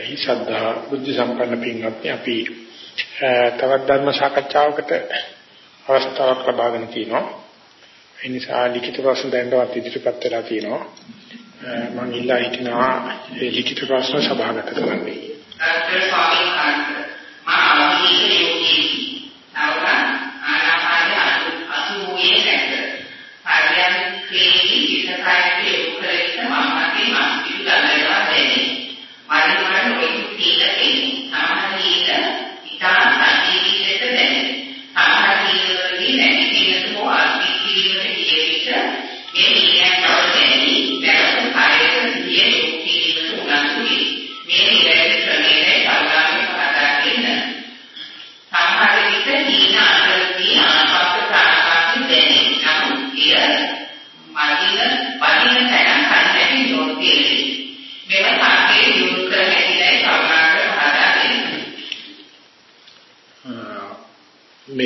හිසද්දා බුද්ධ සම්පන්න පින්වත්නි අපි තවත් ධර්ම සාකච්ඡාවකට අවස්ථාවක් ලබාගෙන තිනවා. ඒ නිසා ලිඛිත ප්‍රශ්න දැනවත් ඉදිරිපත් වෙලා තිනවා. මම ඉල්ලා හිටිනවා මේ ලිඛිත ප්‍රශ්න සභාගත කරන්න.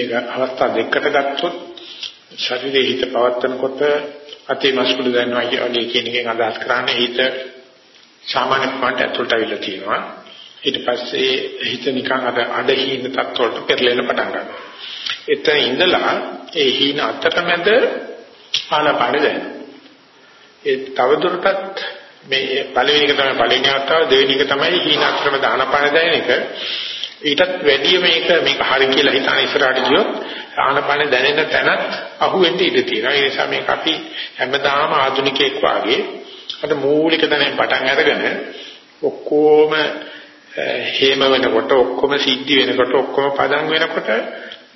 මේක අවස්ථා දෙකකට ගත්තොත් ශරීරයේ හිත පවත්නකොට අතේ මස්කුල දැනනවා වගේ කියන එකෙන් අදහස් කරන්නේ හිත සාමාන්‍ය ප්‍රමාණයට ඇතුළට අවිලා තියෙනවා. ඊට පස්සේ හිත නිකන් අර අඩහීන තත්ත්වවලට පෙරලෙන්න පටන් ගන්නවා. එතන ඉඳලා ඒ හීන අතරමැද ආනපාන දැනෙනවා. ඒ තවදුරටත් මේ පළවෙනි එක තමයි පළවෙනි අවස්ථාව දෙවෙනි එක තමයි හීන අතරමැද ආනපාන දැනෙන එක. ඊටත් වැඩිය මේක මේක හරි කියලා හිතාන ඉස්සරහට ගියොත් ආනපන දැනෙන තැනත් අහුවෙන්න ඉඩ තියෙනවා. ඒ නිසා මේක අපි හැමදාම ආධුනිකයෙක් වාගේ අර මූලික තැනින් පටන් අරගෙන ඔක්කොම හේම වෙනකොට ඔක්කොම සිද්ධි වෙනකොට ඔක්කොම පදම් වෙනකොට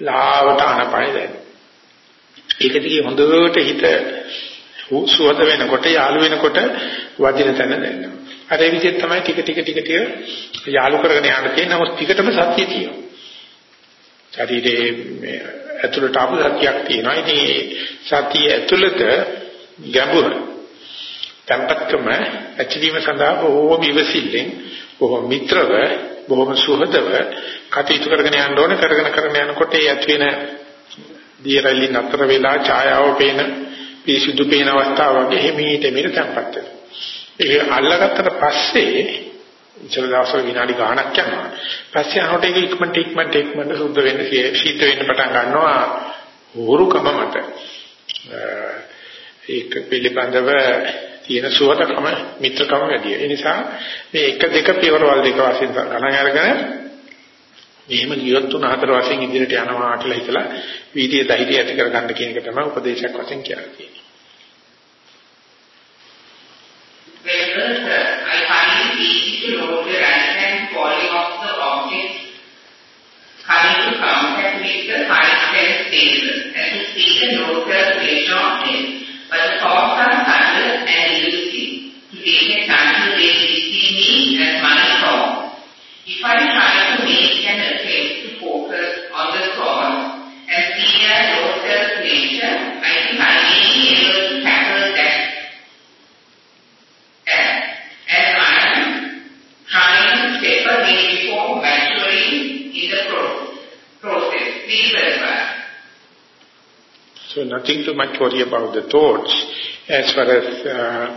ලාවට ආනපන දැනෙනවා. ඒක දිගේ හොඳට හිත සුවද වෙනකොට යාළු වෙනකොට වදින තැන දැනෙනවා. අර ඒ විදිහට තමයි ටික ටික ටික ටික යාලු කරගෙන යන්න තියෙන නමුත් ටිකටම සත්‍ය තියෙනවා. ශරීරයේ මේ ඇතුළට ආපු සත්‍යයක් තියෙනවා. ඉතින් ඒ සත්‍ය ඇතුළත ගැඹුර tempatකම ඇතිවීම සඳහා බොහෝම ඉවසිල්ලෙන් බොහෝ මිත්‍රව බොහෝම සුහදව කටයුතු කරගෙන යන්න ඕනේ කරගෙන කරගෙන යනකොට ඒ ඇති වෙන දියරලි නතර වෙලා ඡායාව පේන පිරිසුදු පේන අවස්ථාව වගේ හිමීට මෙහෙට tempත් වෙනවා. ඒක අල්ලගත්තට පස්සේ ඉතල දවසක විනාඩි ගාණක් යනවා. පස්සේ අහකට ඒක ඉක්මනට ඉක්මනට ඉක්මනට සුද්ධ වෙන්න සීත වෙන්න පටන් ගන්නවා. හුරුකම මත. ඒක පිළිබඳව තියෙන සුවතකම මිත්‍රකම වැඩි. ඒ නිසා මේ එක දෙක පියවරවල් දෙක වශයෙන් ගණන් අරගෙන මෙහෙම ගියොත් තුන හතර වශයෙන් ඉදිරියට යනවා කියලා හිතලා වීර්යය ධෛර්යය ඇති කරගන්න කියන එක තමයි උපදේශයක් වශයෙන් කියන්නේ. Further, I finally reached the road where I can falling off the object coming to contact with the five sense spaces and to see the local pleasure on it. But the thoughts are subtle So nothing too much worry about the thoughts as far as uh,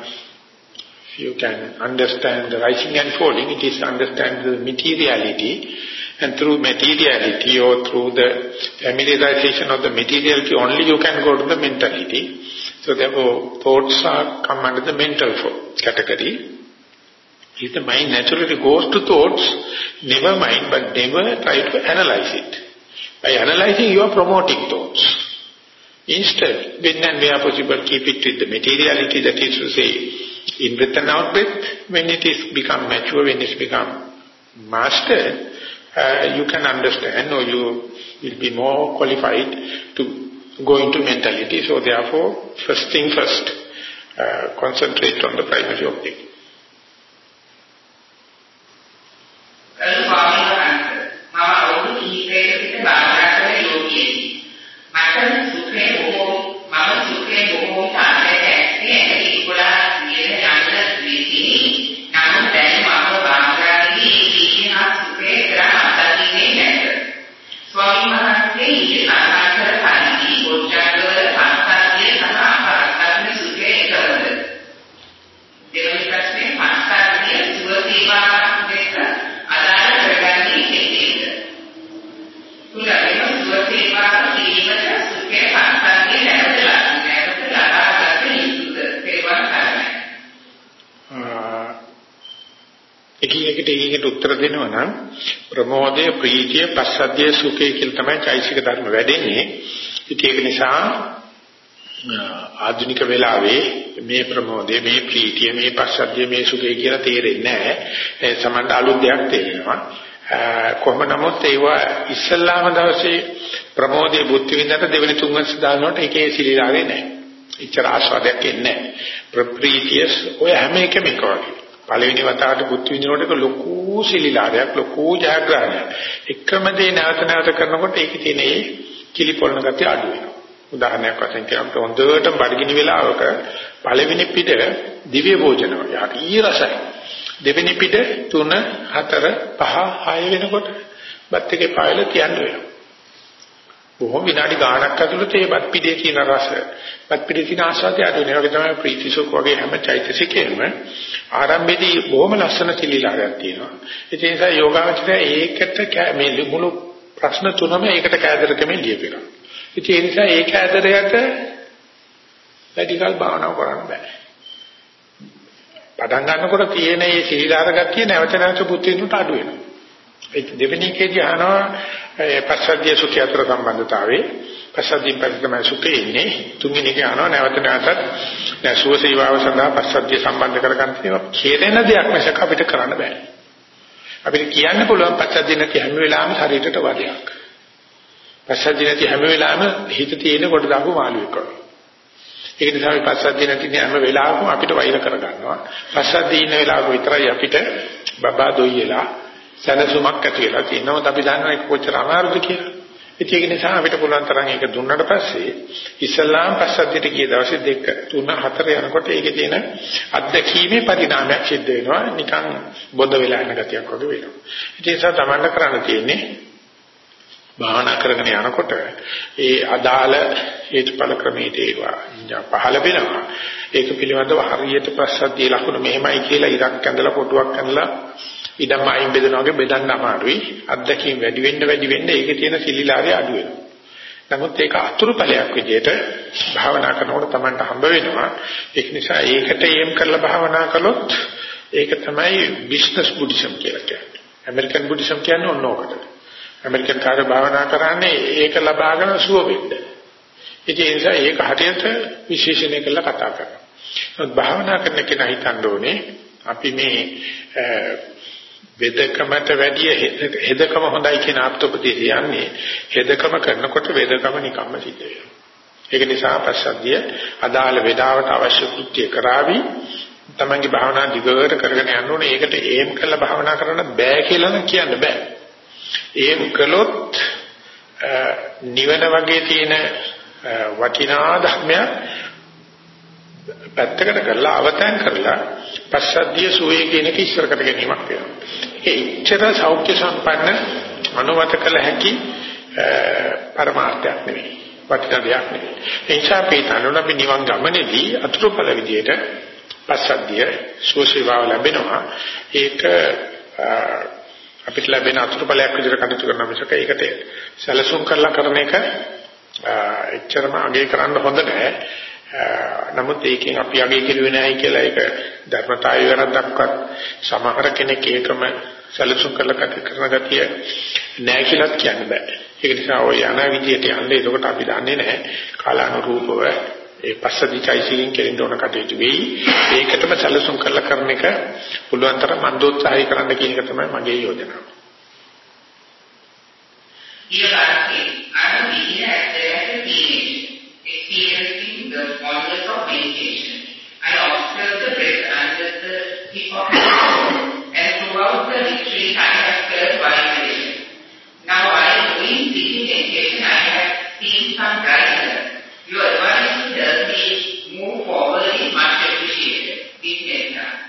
you can understand the rising and falling, it is understand the materiality and through materiality or through the familiarization of the materiality only you can go to the mentality. So therefore thoughts are come under the mental category. If the mind naturally goes to thoughts, never mind but never try to analyze it. By analyzing you are promoting thoughts. Instead, when and where possible, keep it with the materiality, that is to say, in breath and out breath, when it is become mature, when it become mastered, uh, you can understand or you will be more qualified to go into mentality. So therefore, first thing first, uh, concentrate on the primary object. එකින් එකට එකින් උත්තර දෙනවා නම් ප්‍රමෝදය ප්‍රීතිය පස්සද්ධිය සුඛය කියලා තමයි චෛසික ධර්ම වැඩෙන්නේ. ඉතින් ඒක නිසා ආධුනික වෙලාවේ මේ ප්‍රමෝදය මේ ප්‍රීතිය මේ පස්සද්ධිය මේ සුඛය කියලා තේරෙන්නේ නැහැ. ඒ සමහරට අලුත් දෙයක් තේරෙනවා. කොහොම නමුත් ඒවා ඉස්සල්ලාම දවසේ ප්‍රමෝදයේ බුද්ධ විඳට දෙවෙනි තුන්වෙනි සදානකට ඒකේ සිලිලාවේ නැහැ. ඉච්ඡර ආස්වාදයක් එන්නේ නැහැ. ප්‍රීතිය ඔය හැම එකම එක වගේ. පළවෙනි වතාවට බුද්ධ විඳිනකොට ලොකු සිලිලාරයක් ලොකු ජයග්‍රහණයක්. එකම දේ නැවත නැවත කරනකොට ඒකේ තියෙන ඒ කිලිපොළන ගතිය අඩු වෙනවා. උදාහරණයක් වශයෙන් කියනකොට හොඳට බඩගිනි වෙලාවක පළවෙනි පිට දිව්‍ය භෝජන වගේ හරි රසයි. දෙවෙනි පිට 3 4 5 6 වෙනකොට බත් එකේ පායල තියන්න වෙනවා. බොහොම විනාඩි ගාණක් ඇතුළත ඒ බත් පිටේ තියෙන රස බත් පිටේ තියෙන ආස්වාදය අඩු වෙනවා. ඒක තමයි ප්‍රීතිසුඛ වගේ හැම චෛතසිකේම ආරම්භයේදී බොහොම ලස්සන සිලිලාරයක් තියෙනවා. ඒ නිසා යෝගාවචරය ඒකට මේ මුළු ප්‍රශ්න තුනම ඒකට කෑදරකමෙන් ලියපෙනවා. ඉතින් ඒ නිසා ඒක ඇදරයට වැඩිකල් භාවනාව කරන්න බෑ. පටන් ගන්නකොට තියෙන මේ සීලාර ගතිය නැවත නැවත බුද්ධිනුට අඩු වෙනවා. ඒ දෙවෙනි එකේදී අහනවා පස්සද්ධිය සුඛය අතර සම්බන්ධතාවයේ පස්සද්ධියෙන් පරිතම සුඛේ ඉන්නේ තුන්වෙනි එකේ අහනවා නැවත නැවතත් නැසුව සේවාව සඳහා පස්සද්ධිය සම්බන්ධ කරගන්න තියෙනවා. කෙරෙන දෙයක් මිසක අපිට කරන්න බෑ. අපිට කියන්න පුළුවන් පස්සද්ධිය නැති හැම වෙලාවෙම ශරීරයට වදයක්. පස්සද්ධිය නැති හැම වෙලාවෙම හිත තියෙන කොට දාපු මාළුවෙක් වගේ. ඒක නිසා මේ පස්සද්ධිය නැති හැම වෙලාවකම අපිට වෛර කරගන්නවා. පස්සද්ධිය ඉන්න වෙලාවක විතරයි අපිට බබා දොයිලා සනසුමක් ඇති වෙලා තියෙනවා. අපි දන්නවා ඒක කොච්චර අමාරුද කියලා. ඒක නිසා අපිට පුළුවන් තරම් ඒක දුන්නට පස්සේ ඉස්ලාම් පස්සද්ධියට ගිය දවසේ දෙක තුන හතර යනකොට ඒකේ තියෙන අත්දැකීමේ පරිණාමයක් සිද්ධ වෙනවා. නිකන් බොද වෙලා යන ගතියක් වගේ වෙනවා. ඒ නිසා තමන්න කරන්න තියෙන්නේ භාවනා කරගෙන යනකොට ඒ අදාළ හේතුඵල ක්‍රමයට ඒවා පහළ වෙනවා. ඒක පිළිබඳව හරියට ප්‍රසද්ධිය ලකුණු මෙහෙමයි කියලා ඉරක් ඇඳලා පොටුවක් ඇඳලා ඉඩම් අයින් බෙදනවා වගේ බෙදන්න අමාරුයි. අත්දැකීම් වැඩි වෙන්න වැඩි වෙන්න ඒකේ තියෙන සිලිලාරය අඩු වෙනවා. නමුත් ඒක අතුරුඵලයක් විදිහට භාවනා කරනකොට Tamanට හම්බ වෙනවා. ඒක නිසා ඒකට එම් කරලා භාවනා කළොත් ඒක තමයි බිස්නස් බුද්දිසම් කියලා කියන්නේ. ඇමරිකන් බුද්දිසම් කියන්නේ ඔන්න ඕකට. ඇමරිකන් කාර්ය භාවනා කරන්නේ ඒක ලබාගෙන සුව වෙන්න. ඉතින් ඒ නිසා ඒක හරියට විශේෂණය කරලා කතා කරනවා. නමුත් භාවනා කරන කෙනා හිතන්න ඕනේ අපි මේ වෙදකමට වැඩිය හෙදකම හොඳයි කියන ආප්තපදේ යන්නේ හෙදකම කරනකොට වෙදකම නිකම්ම සිද්ධ වෙනවා. ඒක නිසා පස්සද්ධිය අදාළ වේදාවට අවශ්‍ය කෘත්‍ය කරાવી තමන්ගේ භාවනා දිගට කරගෙන යන්න ඕනේ. ඒකට ඒම් කරලා භාවනා කරන්න බෑ කියලා නම් කියන්න බෑ. ඒම් කළොත් නිවන වගේ තියෙන වටිනා ධර්මයක් පැත්තකට කරලා අවතන් කරලා පස්සද්ධිය සුවේ කියන එක ඉස්සර කර ගැනීමක් වෙනවා. ඒ ඉච්ඡර සෞඛ්‍ය සම්පන්න අනුමත කළ හැකි පරමාර්ථයක් නෙවෙයි. වටිනා දෙයක් නෙවෙයි. ඒ නිසා අපි තනුන අපි නිවන් ගමනේදී අතුරුඵල විදියට පස්සද්ධිය සුවසේවාව ලැබෙනවා. ඒක අපිට ලැබෙන අතුරුඵලයක් විදිහට කටයුතු කරන මිසක ඒකට සැලසුම් කරලා කරන එක එච්චරම අගේ කරන්න හොඳ නැහැ. නමුත් ඒකෙන් අපි අගේ කෙරුවේ නැහැ කියලා ඒක ධර්මතාවය වැරද්දක්වත් සමහර කෙනෙක් ඒකම සැලසුම් කරලා කටයුතු කරන ගතිය නැහැ කියලාත් කියන්න බෑ. ඒක නිසා ඔය යන විදියට යන්නේ එතකොට අපි දන්නේ නැහැ කාලානුරූපව ඒ පස්සදිචයිසිකින් කෙරෙන්න ඕන කටයුතු වෙයි. ඒකටම සැලසුම් කරලා කරන එක පුළුවන් තරම් මන්දෝත්සාහය කරන්න කියන එක තමයි මගේ යෝජනාව. Experiencing the wonders of meditation. I observe the breath under the tip of my and throughout the retreat I have felt vibration. Now am doing sitting meditation, I have seen some brightness. Your advice to help me move forward is much appreciated. This metta.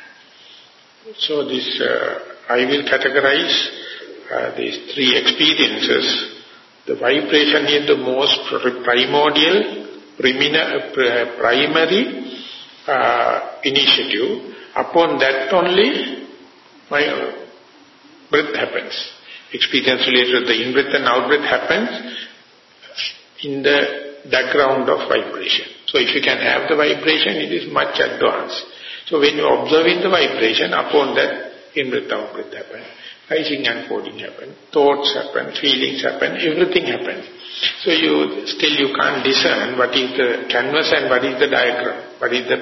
So this, uh, I will categorize uh, these three experiences. The vibration is the most primordial, primary uh, initiative. Upon that only, my breath happens. Experience related the in-breath and out-breath happens in the background of vibration. So if you can have the vibration, it is much advanced. So when you are observing the vibration, upon that in-breath, out-breath happen, rising and falling happen, thoughts happen, feelings happen, everything happens. So you still you can't discern what is the canvas and what is the diagram, what is the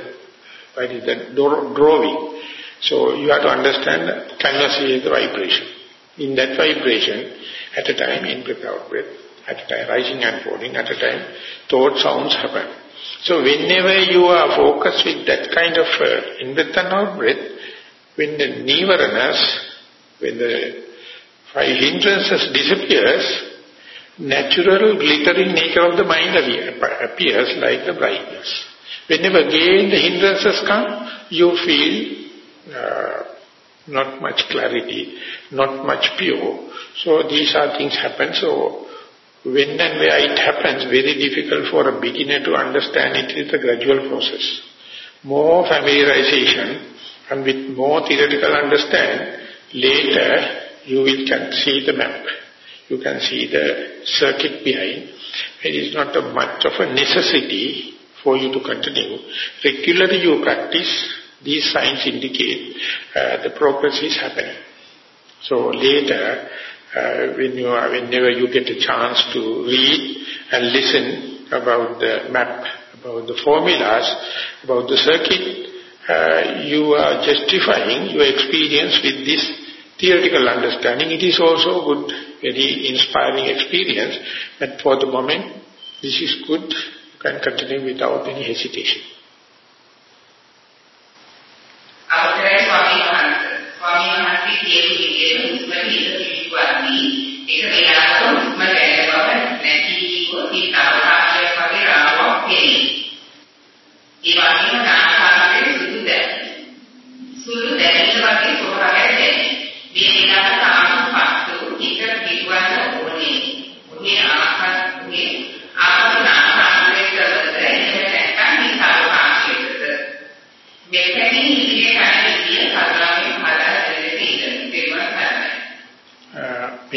what is the drawing. So you have to understand canvas is the vibration. In that vibration, at a time in breath out breath, at a time rising and falling, at a time thought sounds happen. So whenever you are focused with that kind of uh, in breath and out breath, when the nivaraness, when the five hindrances disappears, natural glittering nature of the mind appears like the brightness. Whenever again the hindrances come, you feel uh, not much clarity, not much pure. So these are things happen. So when and where it happens, very difficult for a beginner to understand it is a gradual process. More familiarization and with more theoretical understand, later you will can see the map. You can see the circuit behind. It is not a much of a necessity for you to continue. Regularly you practice, these signs indicate uh, the progress is happening. So later, uh, when you are, whenever you get a chance to read and listen about the map, about the formulas, about the circuit, uh, you are justifying your experience with this theoretical understanding, it is also good, very inspiring experience, but for the moment, this is good, you can continue without any hesitation. Swami Mahanthi gave indications when he is a it's a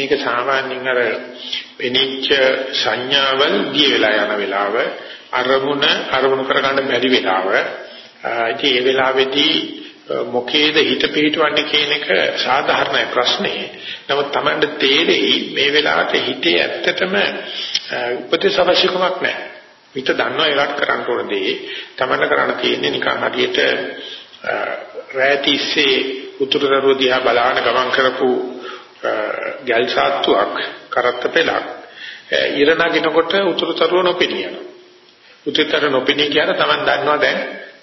මේක සාමාන්‍යයෙන් අර පෙනිච්ච සංඥාවල් දිය වෙලා යන වෙලාව අරමුණ අරමුණු කරගන්න බැරි වෙලාව ඉතින් ඒ වෙලාවේදී මොකේද හිත පිහිටවන්නේ කියන එක සාධාරණයි ප්‍රශ්නේ. නමුත් Tamanda තේරෙයි මේ වෙලාවට හිතේ ඇත්තටම උපදේශ අවශ්‍යකමක් නැහැ. හිත දන්නවා ඒකට කරන්න ඕන දේ. Tamanda කරන්න තියෙන්නේ නිකන් හරියට රැතිස්සේ උතුරුදරුව දිහා බලාන ගමන් කරපු ගල් සාත්තුවක් කරත්ත පෙලක් ඉර නගිනකොට උතුරුතරුව නොපෙනියනවා. උතුරුතර නොපෙනී කියන තමන් දන්නවා දැන්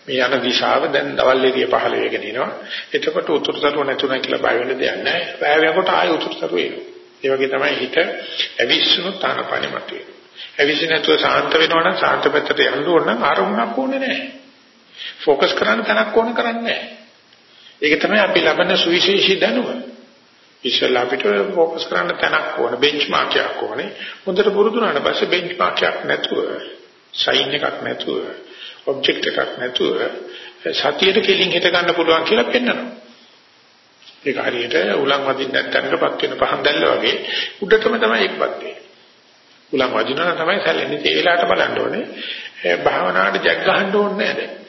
මේ යන දිශාව දැන් දවල් එළිය පහළ වෙගෙන එනවා. එතකොට උතුරුතරුව නැතුණා කියලා බය වෙන්න දෙයක් නැහැ. බය වෙනකොට ආයෙ උතුරුතරුව එනවා. ඒ වගේ තමයි හිත ඇවිස්සුනොත් තානපණි මතුවේ. ඇවිස්සි නැතුව සාන්ත වෙනවා නම් සාන්ත පැත්තට යන්න ඕන නම් ආරමුණක් ඕනේ නැහැ. ફોકસ කරන්න තැනක් ඕන කරන්නේ නැහැ. ඒක තමයි අපි ලබන සුවිශේෂී දැනුම. ඉස්සෙල්ලා අපිට ફોકસ කරන්න තැනක් ඕන බෙන්ච්මාර්ක් එකක් ඕනේ. හොඳට පුරුදු වුණාට පස්සේ බෙන්ච්මාර්ක් එකක් නැතුව, සයින් එකක් නැතුව, ඔබ්ජෙක්ට් එකක් නැතුව සතියට කෙලින් හිට ගන්න පුළුවන් කියලා පෙන්වනවා. ඒක හරියට උලන් වදින්න නැත්නම්කපත් වෙන පහන් දැල්ල වගේ උඩටම තමයි එක්පත් වෙන්නේ. උලන් වදිනවා තමයි සැලෙන්නේ. ඒ වෙලාවට බලන්න ඕනේ. භාවනාවට ජග් ගහන්න ඕනේ නැහැ දැන්.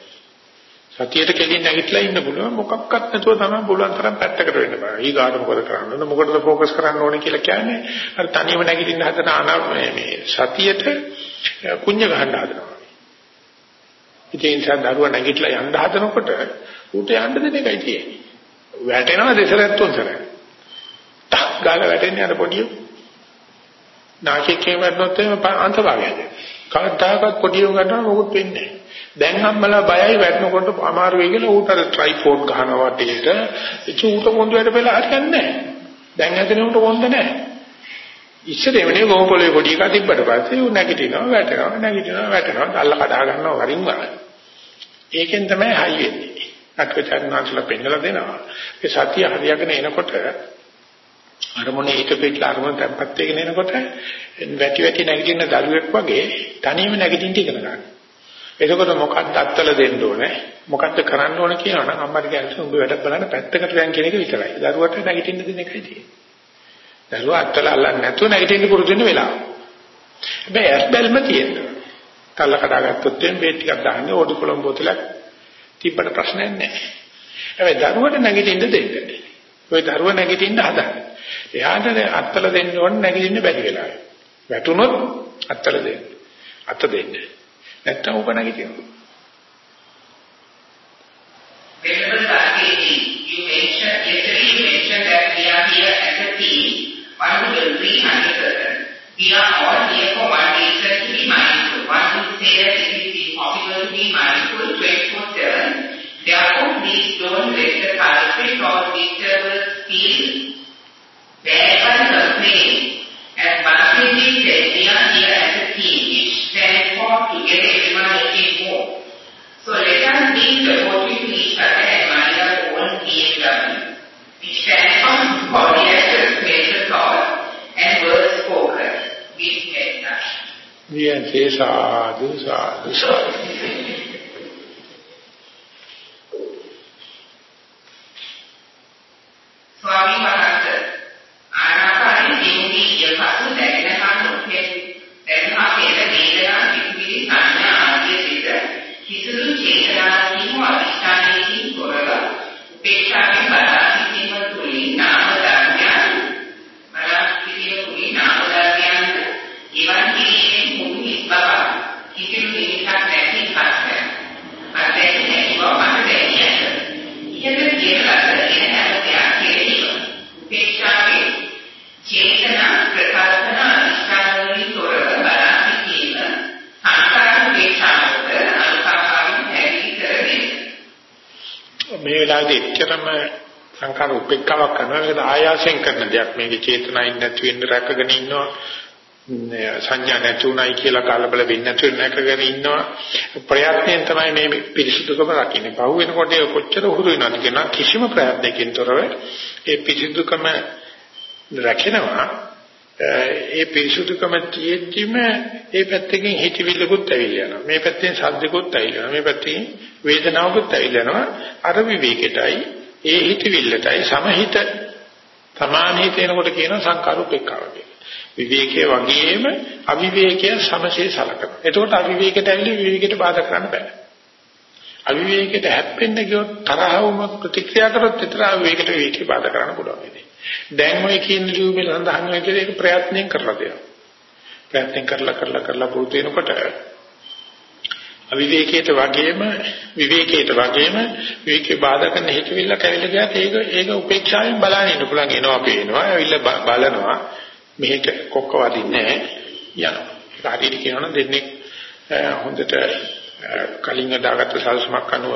සතියට කෙලින් නැගිටලා ඉන්න පුළුවන් මොකක්වත් නැතුව තමයි පුළුවන් තරම් පැත්තකට වෙන්න බෑ. ඊගාට මොකද කරන්න ඕන මොකටද ફોકસ කරන්න ඕනේ කියලා කියන්නේ අර තනියම නැගිටින්න හදන ආනාපානයේ මේ සතියට කුඤ්ඤ ගහන්න හදනවා. ඉතින් සාදරුව නැගිටලා යන්න හදනකොට ඌට යන්න දෙන එකයි තියෙන්නේ. වැටෙනවා දෙසරක් තුන්සරක්. ටක් ගාලා වැටෙන්නේ අර පොඩිය. නාකිකේ වටනොත් එම අන්තභාගයද. කවදාකවත් පොඩිය ගන්නවා මොකුත් වෙන්නේ නැහැ. දැන් අම්මලා බයයි වැටෙනකොට අමාරු වෙයි කියලා ඌට අර ට්‍රයිපෝඩ් ගහනවා වටේට ඒක ඌට කොන්ද වැඩ වෙලා හරියන්නේ නැහැ. දැන් හැදෙන ඌට කොන්ද නැහැ. ඉස්සර එවනේ ගෝපලේ පොඩි එකක් තිබ්බට පස්සේ ඌ නැගිටිනවා වැටෙනවා නැගිටිනවා වැටෙනවා අල්ල කඩා ගන්නවා වරින් වර. ඒකෙන් තමයි හයි වෙන්නේ. අත්කචරණාචල පෙන්නලා දෙනවා. ඒ සතිය හරියගෙන එනකොට අරමුණේ හිත පිටලා අරමුණ tempත් වෙගෙන එනකොට වැටි වැටි නැගිටින දරුවෙක් වගේ තනියම නැගිටින්න ඉගෙන ගන්නවා. එතකොට මොකක්ද අත්තල දෙන්න ඕනේ මොකක්ද කරන්න ඕනේ කියනවා නම් අම්මට කියන්නේ උඹ වැඩ බලන්න පැත්තකට යන් කියන එක විතරයි. දරුවට නැගිටින්න දෙන එකයි තියෙන්නේ. දරුවා අත්තල අල්ලන්නේ නැතුව නැගිටින්න පුරුදු වෙන වෙලාව. හැබැයි ඇස් බැල්ම තියෙනවා. කල්ල කඩාගත්තොත් එම් බේත් ටිකක් දාන්න ඕඩු කොළඹ බෝතලක් තිබ්බට ප්‍රශ්නයක් නැහැ. හැබැයි දරුවට නැගිටින්න දෙන්න. ඔය දරුව නැගිටින්න හදන්නේ. එයාට අත්තල දෙන්න ඕන නැගිටින්න බැරි වෙලා. වැටුනොත් අත්තල දෙන්න. අත දෙන්න. නැත්තම් ඔබ නැගිටිනවා. Venerable Sarketi, you mentioned, yesterday you mentioned that we are here as a team. One would agree 100%. We are all here for one reason to be mindful. One would say that it is impossible to be mindful 24-7. Therefore, please don't let the culprit or disturbers feel bad by complaint. As Bhakti said, we are here as a team, which stands for to get everyone achieve more. So let us be supportive to each other and mind our own BMW, which stands for body actions, mental thought, and words spoken. With meditation. වියන්සේ සාදු සාදු සාදු. වෙලාවේදී එච්චරම සංකාර උපේක්ෂාවක් කරනවා මේක ආයාසයෙන් කරන දෙයක් මේකේ චේතනයින් නැති වෙන්න රැකගෙන ඉන්නවා සංඥා නැතුණයි කියලා කලබල වෙන්නේ නැතුව නැකගෙන ඉන්නවා ප්‍රයත්නයෙන් තමයි මේ පිරිසුදුකම රකින්නේ. පහු වෙනකොට ඒ කොච්චර උහුරු වෙනවද කියන කිසිම ප්‍රයත්නකින් තොරව ඒ පිරිසුදුකම රැකෙනවා. ඒ පිරිසුදුකම තියෙද්දිම ඒ පැත්තකින් හිතවිල්ලකුත් ඇවිල්ලා යනවා. මේ පැත්තෙන් ශබ්දකුත් ඇවිල්ලා යනවා. මේ පැත්තෙන් වේදනාවකුත් ඇවිල්ලා යනවා. අර විවේකයටයි ඒ හිතවිල්ලටයි සමහිත සමානහිත එනකොට කියනවා සංකාරූපේක්ඛාව කියලා. විවේකයේ වගේම අවිවේකය සමසේ සලකනවා. එතකොට අවිවේකයට ඇවිල්ලා විවේකයට බාධා කරන්න බෑ. අවිවේකයට හැප්පෙන්න ගියොත් තරහවම ප්‍රතික්‍රියා කරොත් විතර අවිවේකයට විවේකේ බාධා කරන්න පුළුවන් වෙන්නේ. දැන් ඔය කියන ලියුමේ සඳහන් වෙන විදිහට ඒක ප්‍රයත්නයෙන් කරලා දෙනවා. ප්‍රයත්නයෙන් කරලා කරලා කරලා පුරුදු වෙනකොට අවිවේකයට වගේම විවේකයට වගේම විවේකේ බාධා කරන හිතවිල්ල කැවිලා ගියාට ඒක ඒක උපේක්ෂාවෙන් බලන්න ඉන්න පුළුවන් එනවා පේනවා ඇවිල්ලා බලනවා මෙහෙට කොක්ක වදින්නේ යනවා. ඒක හරියට කියනවනම් දෙන්නේ හොඳට කලින් දාගත්ත සල්සමක් අනුව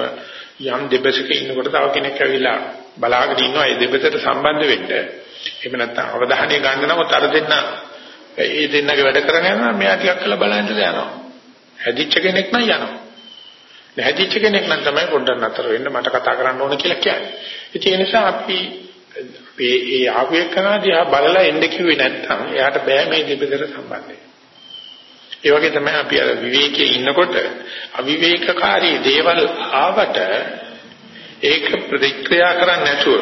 යම් දෙබසක ඉන්නකොට තව කෙනෙක් ඇවිල්ලා බලාගෙන ඉන්නවා ඒ දෙබසට සම්බන්ධ වෙන්න. එහෙම නැත්නම් අවධානය ගන්න නමුත් අර දෙන්න ඒ දෙන්නගේ වැඩ කරගෙන යනවා මෙයා ටිකක් කළා බලන්න යනවා. හැදිච්ච කෙනෙක් නම් යනවා. නැහැදිච්ච කෙනෙක් නම් තමයි පොඩ්ඩක් නතර වෙන්න මට කතා කරන්න ඕන කියලා කියන්නේ. ඒ නිසා අපි මේ ඒ ආපු එකනදී ආ බලලා එන්න කිව්වේ නැත්නම් එයාට බෑ මේ දෙපෙතට සම්බන්ධ ඒ වගේ තමයි අපි අර විවේකයේ ඉන්නකොට අවිවේකකාරී දේවල් ආවට ඒක ප්‍රතික්‍රියා කරන්නේ නැතුව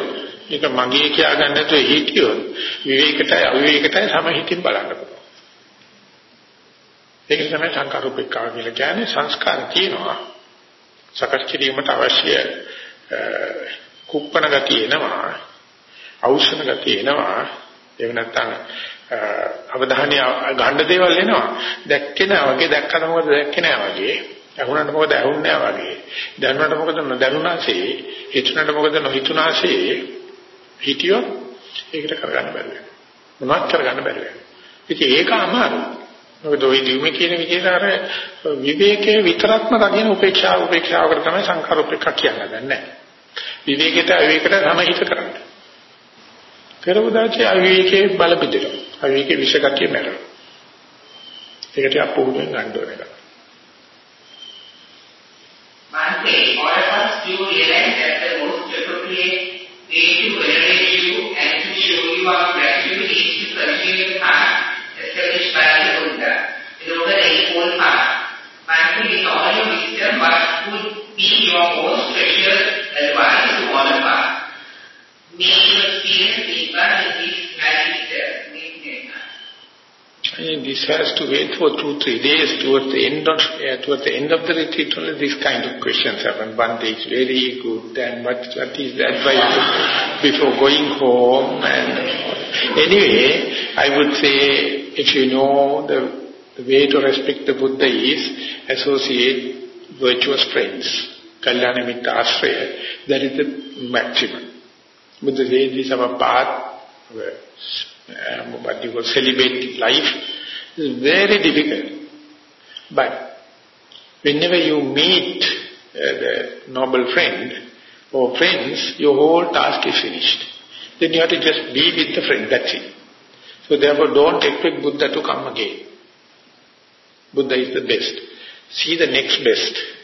ඒක මගේ කියා ගන්න නැතුව හිටියොත් විවේකයටයි අවිවේකයටයි සමහිතින් බලන්න පුළුවන්. ඒක තමයි සංකාරූපේක්ඛා කියලා කියන්නේ සංස්කාර තියෙනවා. සකස් කිරීමට අවශ්‍ය කුප්පණ ගතිය එනවා. අවශ්‍යන ගතිය එනවා. එහෙම නැත්නම් අවධානය ගන්න දේවල් එනවා. දැක්කේ නෑ වගේ දැක්කට මොකද දැක්කේ නෑ වගේ. ඇහුණාට මොකද ඇහුන්නේ නෑ වගේ. දැනුණාට මොකද නොදැනුණාසේ. හිතුණාට මොකද නොහිතුණාසේ. හිතියොත් ඒකට කරගන්න බැහැ. මොනවත් කරගන්න බැහැ. ඉතින් ඒක අමාරුයි. මොකද ওই දියුමේ කියන විදිහට අර විවේකයේ විතරක්ම රකින්න උපේක්ෂාව උපේක්ෂාවකට තමයි සංඛාර උපේක්ෂා කියන්නේ නැහැ. විවේකයට අවිවේකයට සමහිත කරන්නේ. පෙරවදාචේ අවිවේකයේ බල පිටිනවා. අවිවේකයේ විෂගතිය මැරෙනවා. ඒකට අපුහුවෙන් ගන්න ඕනේ. Bhante, all of us do realize that the most appropriate way to venerate you and to show you our gratitude is to continue the path established by the Buddha, the Buddha Eightfold Path. Bhante, with all your wisdom, what would be your most precious advice to all of us? May you experience Nibbana in this has to wait for two, three days towards the end of, uh, towards the end of the retreat only these kind of questions happen. One day is very good and what, what is the advice before going home and anyway, I would say if you know the, the way to respect the Buddha is associate virtuous friends. Kalyana Mitta Ashraya, that is the maximum. Buddha says this is our path, um, what you call celibate life is very difficult. But whenever you meet uh, the noble friend or friends, your whole task is finished. Then you have to just be with the friend, that's it. So therefore don't expect Buddha to come again. Buddha is the best. See the next best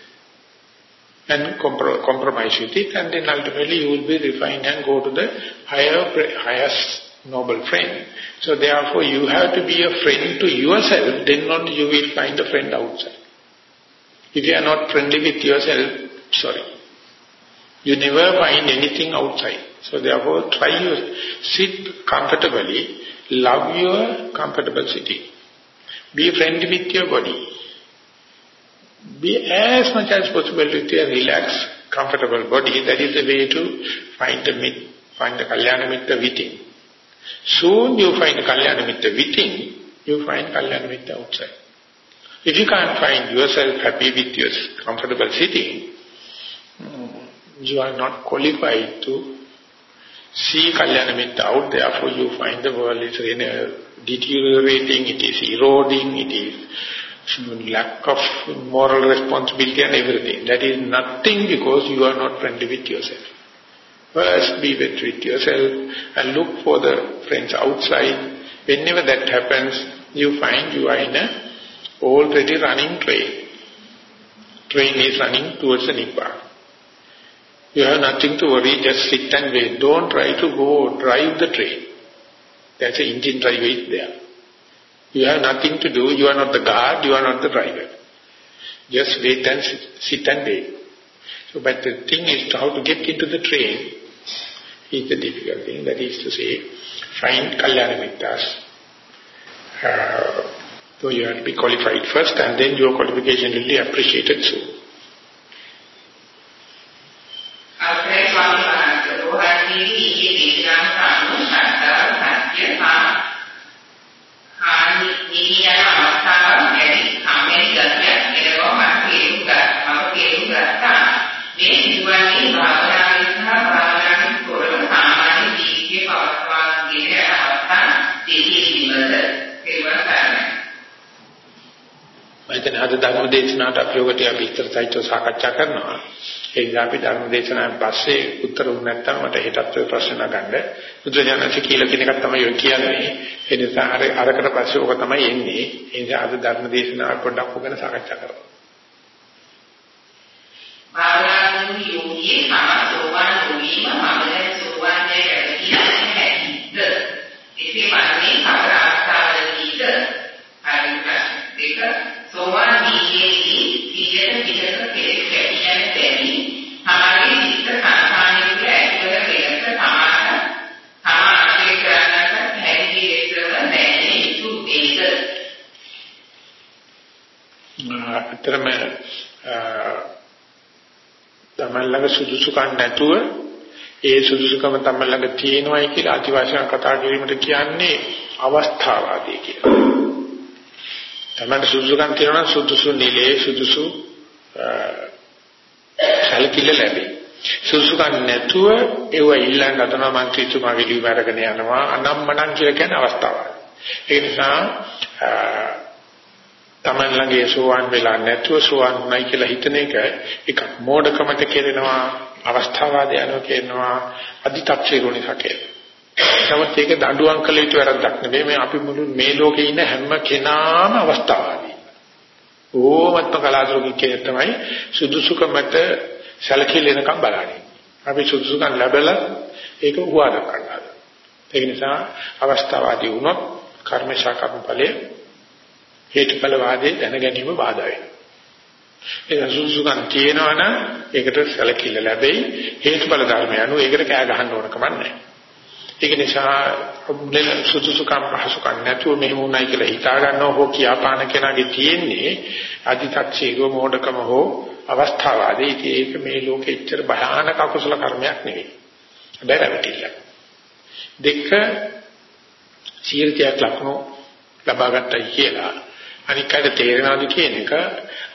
and compro compromise with it and then ultimately you will be refined and go to the higher, highest noble friend. So therefore you have to be a friend to yourself, then only you will find a friend outside. If you are not friendly with yourself, sorry. You never find anything outside. So therefore try to sit comfortably, love your comfortable sitting. Be friendly with your body. Be as much as possible with your relaxed, comfortable body. That is the way to find the, find the Kalyana Mitta within. Soon you find Kalyana Mitta within, you find Kalyana Mitta outside. If you can't find yourself happy with your comfortable sitting, you are not qualified to see Kalyana Mitta out there, for you find the world is in a deteriorating, it is eroding, it is lack of moral responsibility and everything. That is nothing because you are not friendly with yourself. First be with, with yourself and look for the friends outside. Whenever that happens, you find you are in a already running train. Train is running towards the Nibbana. You have nothing to worry, just sit and wait. Don't try to go drive the train. That's an engine driver is there. You have nothing to do, you are not the guard, you are not the driver. Just wait and sit, sit and wait. So, but the thing is how to get into the train is the difficult thing. That is to say, find Kalyana Mittas. Uh, so you have to be qualified first and then your qualification will be appreciated soon. ධර්ම දේශනාවට අපි ඔකට විස්තර සහිතව සාකච්ඡා කරනවා. ඒ නිසා අපි ධර්ම දේශනාවෙන් පස්සේ උත්තර දුන්න නැත්නම් මට හෙටත් ඔය ප්‍රශ්න නගන්න. බුදුජානක කියලා කියන එකක් තමයි ඔය කියන්නේ. ඒ නිසා අර අරකට පස්සේ ඔක තමයි එන්නේ. ඒ නිසා අද ධර්ම දේශනාව පොඩ්ඩක් ඔගෙන සාකච්ඡා කරමු. භාවනාවෙන් යෝගී සමතෝවන් යෝගීම මමලේ සෝවන්නේ කියන්නේ ද ඉතින් වන්නේ කවර අවස්ථාවකදීද හරි දෙක සෝවාන් අතරම තමන් ළඟ සුදුසුකම් නැතුව ඒ සුදුසුකම තමන් ළඟ තියෙනවයි කියලා අතිවාසියක් කතා කිරීමට කියන්නේ අවස්ථාවාදී කියලා. තමයි සුදුසුකම් තියෙනවා සුදුසු නිලේ සුදුසු සැලකිල්ල ලැබේ. සුදුසුකම් නැතුව ඒව ඊළඟ අතන මන්ත්‍රීතුමා විලිම අරගෙන යනවා අනම්මනම් කියලා කියන අවස්ථාවක්. ඒ නිසා තමන් ළඟේ සෝවන් වෙලා නැතුව සෝවන් නැයි කියලා හිතන එක එකක් මෝඩකමට කෙරෙනවා අවස්ථාවාදී යනවා කියනවා අදි탁චේරුණි සකේ. නමුත් ඒක දඬුවම් කළ යුතු වැරද්දක් නෙවෙයි මේ අපි මුළු මේ ලෝකේ ඉන්න හැම කෙනාම අවස්ථාවාදී. ඕමත්ම කලාතුරකින් කියන තමයි සුදුසුකමට සැලකිලිනකම් බලන්නේ. අපි සුදුසුකම් ලැබලා ඒක උවා දක්වනවා. ඒ නිසා අවස්ථාවාදී වුණොත් කර්මශා කර්මඵලයේ හේතුඵල වාදයේ දැන ගැනීම බාධා වෙනවා. ඒක සුදුසුකම් තියෙනවනම් ඒකට සැලකිල්ල ලැබෙයි හේතුඵල ධර්ම යනු ඒකට කෑ ගහන්න ඕන කමක් නැහැ. ඒක නිසා මුලින් සුසුසුකම් පහසුකම් නැතුව මෙහෙම උනායි කියලා හිතා ගන්නව හෝ කියාපාන කෙනාගේ තියෙන්නේ අධිතක්ෂීරෝ මොඩකම හෝ අවස්ථාවාදී ඒක මේ ලෝකෙ ඉච්චර භයානක අකුසල කර්මයක් නෙවෙයි. බැලවිතිල්ල. දෙක සීර්තියක් ලකුණු ලබා ගන්නයි කියලා අනික් අයට තේරෙනවද කියන එක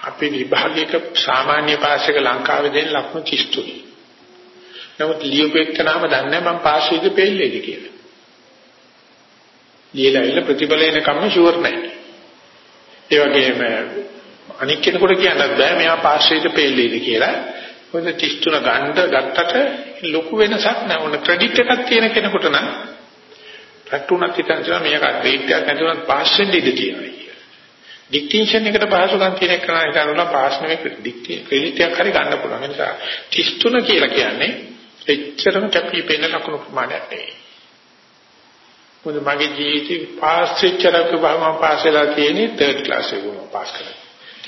අපි විභාගයක සාමාන්‍ය පාස් එක ලංකාවේ දෙන ලකුණු 33යි. නමුත් ලියුපෙක්කනම දන්නේ මම පාස් වෙයිද ෆේල් වෙයිද කියලා. ලියලා ඉන්න ප්‍රතිඵල එනකම්ම ෂුවර් නැහැ. ඒ වගේම අනික් කෙනෙකුට කියන්නත් බෑ මෙයා පාස් වෙයිද ෆේල් වෙයිද කියලා. මොකද 33 ගන්න ගත්තට ලොකු වෙනසක් නැහැ. මොන ක්‍රෙඩිට් එකක් තියෙන කෙනෙකුට නම් රැක්ටුණක් හිතන් තියෙනවා මේක ග්‍රේඩ් එකක් නැතුණත් පාස් වෙන්න ඉඩ තියෙනවා කියලා. ඩික්ටේෂන් එකට පහසුකම් තියෙන එක නම් හිතනවා පාස් නෙවෙයි ක්‍රෙඩිට් එකක් හරි ගන්න පුළුවන්. ඒ නිසා 33 කියලා කියන්නේ එච්චරම කැපී පෙනෙන ලකුණු ප්‍රමාණයක් නෙවෙයි. මොකද මගේ ජීවිතේ පාස් වෙච්චරක බහම පාස් වෙලා තියෙන්නේ 3rd class එකම පාස් කරලා.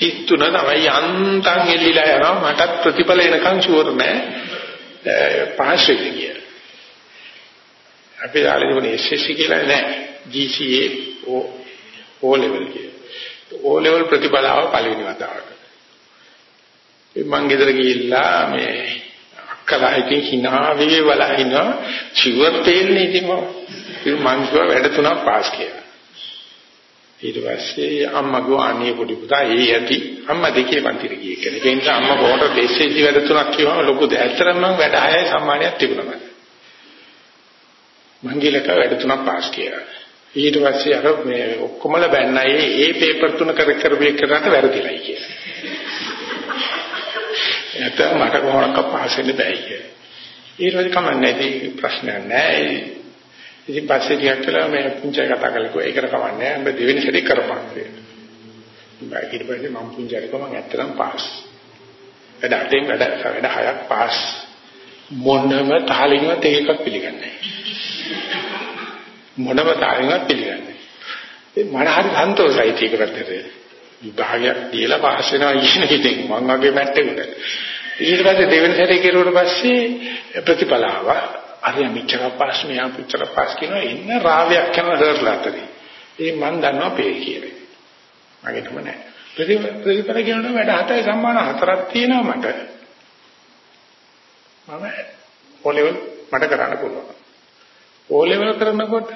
33 තමයි අන්තං එල්ලිලා යනවා මටත් ප්‍රතිඵල එනකන් ෂුවර් නෑ පාස් වෙන්න කියලා. අපි යාළුවෝ තිබුණේ SSC කියලා නෑ GCA O O level කියලා. O level ප්‍රතිඵලාව පළවෙනි වතාවට. මං ගෙදර ගිහිල්ලා මේ අක්කලා ඉතින් hina වෙවි බලහිනවා ෂුවර් තේල්නේ ඉතින් මම මං කිව්වා වැඩ තුනක් පාස් කියලා. ඊට පස්සේ අම්මා ගෝ අනේ පොඩි පුතා ඒ ඇති අම්මා දෙකේ පන්තිර ගියේ කෙනෙක්. ඒ නිසා අම්මා කොහොමද දෙස්සේජි වැඩ තුනක් කියවම ලොකු දෙයක්. ඇත්තටම මම වැඩ හයයි සම්මානයක් තිබුණා මට. මංගිලක වැඩ තුනක් පාස් කියලා. ඊට පස්සේ අර මේ ඔක්කොමල බැන්නයි ඒ පේපර් තුන කර කර මේ කරාට වැරදිලයි කියලා. නැත්නම් මට කොහොමද පාස් වෙන්න බෑ කියලා. ඊට පස්සේ කමන්නේ ඉතින් ප්‍රශ්නයක් නෑ. ඉතින් පස්සේ ටිකක් කළා මේ පුංචි කතා කළා ඒකට කමන්නේ නෑ. ඔබ දෙවෙනි සැරේ කරපන් කියලා. ඊට පස්සේ මම පුංචි කරේ මම ඇත්තටම පාස්. වැඩ අටෙන් වැඩ වැඩ හයක් පාස්. මොනම තාලින්වත් ඒකක් පිළිගන්නේ මොනම තාලින්වත් පිළිගන්නේ මට හරි සන්තෝෂයි ඒක පැත්තට විභාගයක් දීලා පාස් වෙනවා කියන හිතෙන් මං වගේ මැට්ටෙකුට. ඊට පස්සේ දෙවෙනි සැරේ කෙරුවට පස්සේ ප්‍රතිඵලාව අර මිච්ඡර පාස් මෙයා පිටර පාස් කියනවා ඉන්න රාවයක් කරන හර්ලා අතරේ. ඒ මං දන්නවා පේ කියන්නේ මගේ තම නෑ. ප්‍රතිඵල කියනවා වැඩ හතයි සම්මාන හතරක් තියෙනවා මට. මම O level මට කරන්න පුළුවන්. O level කරනකොට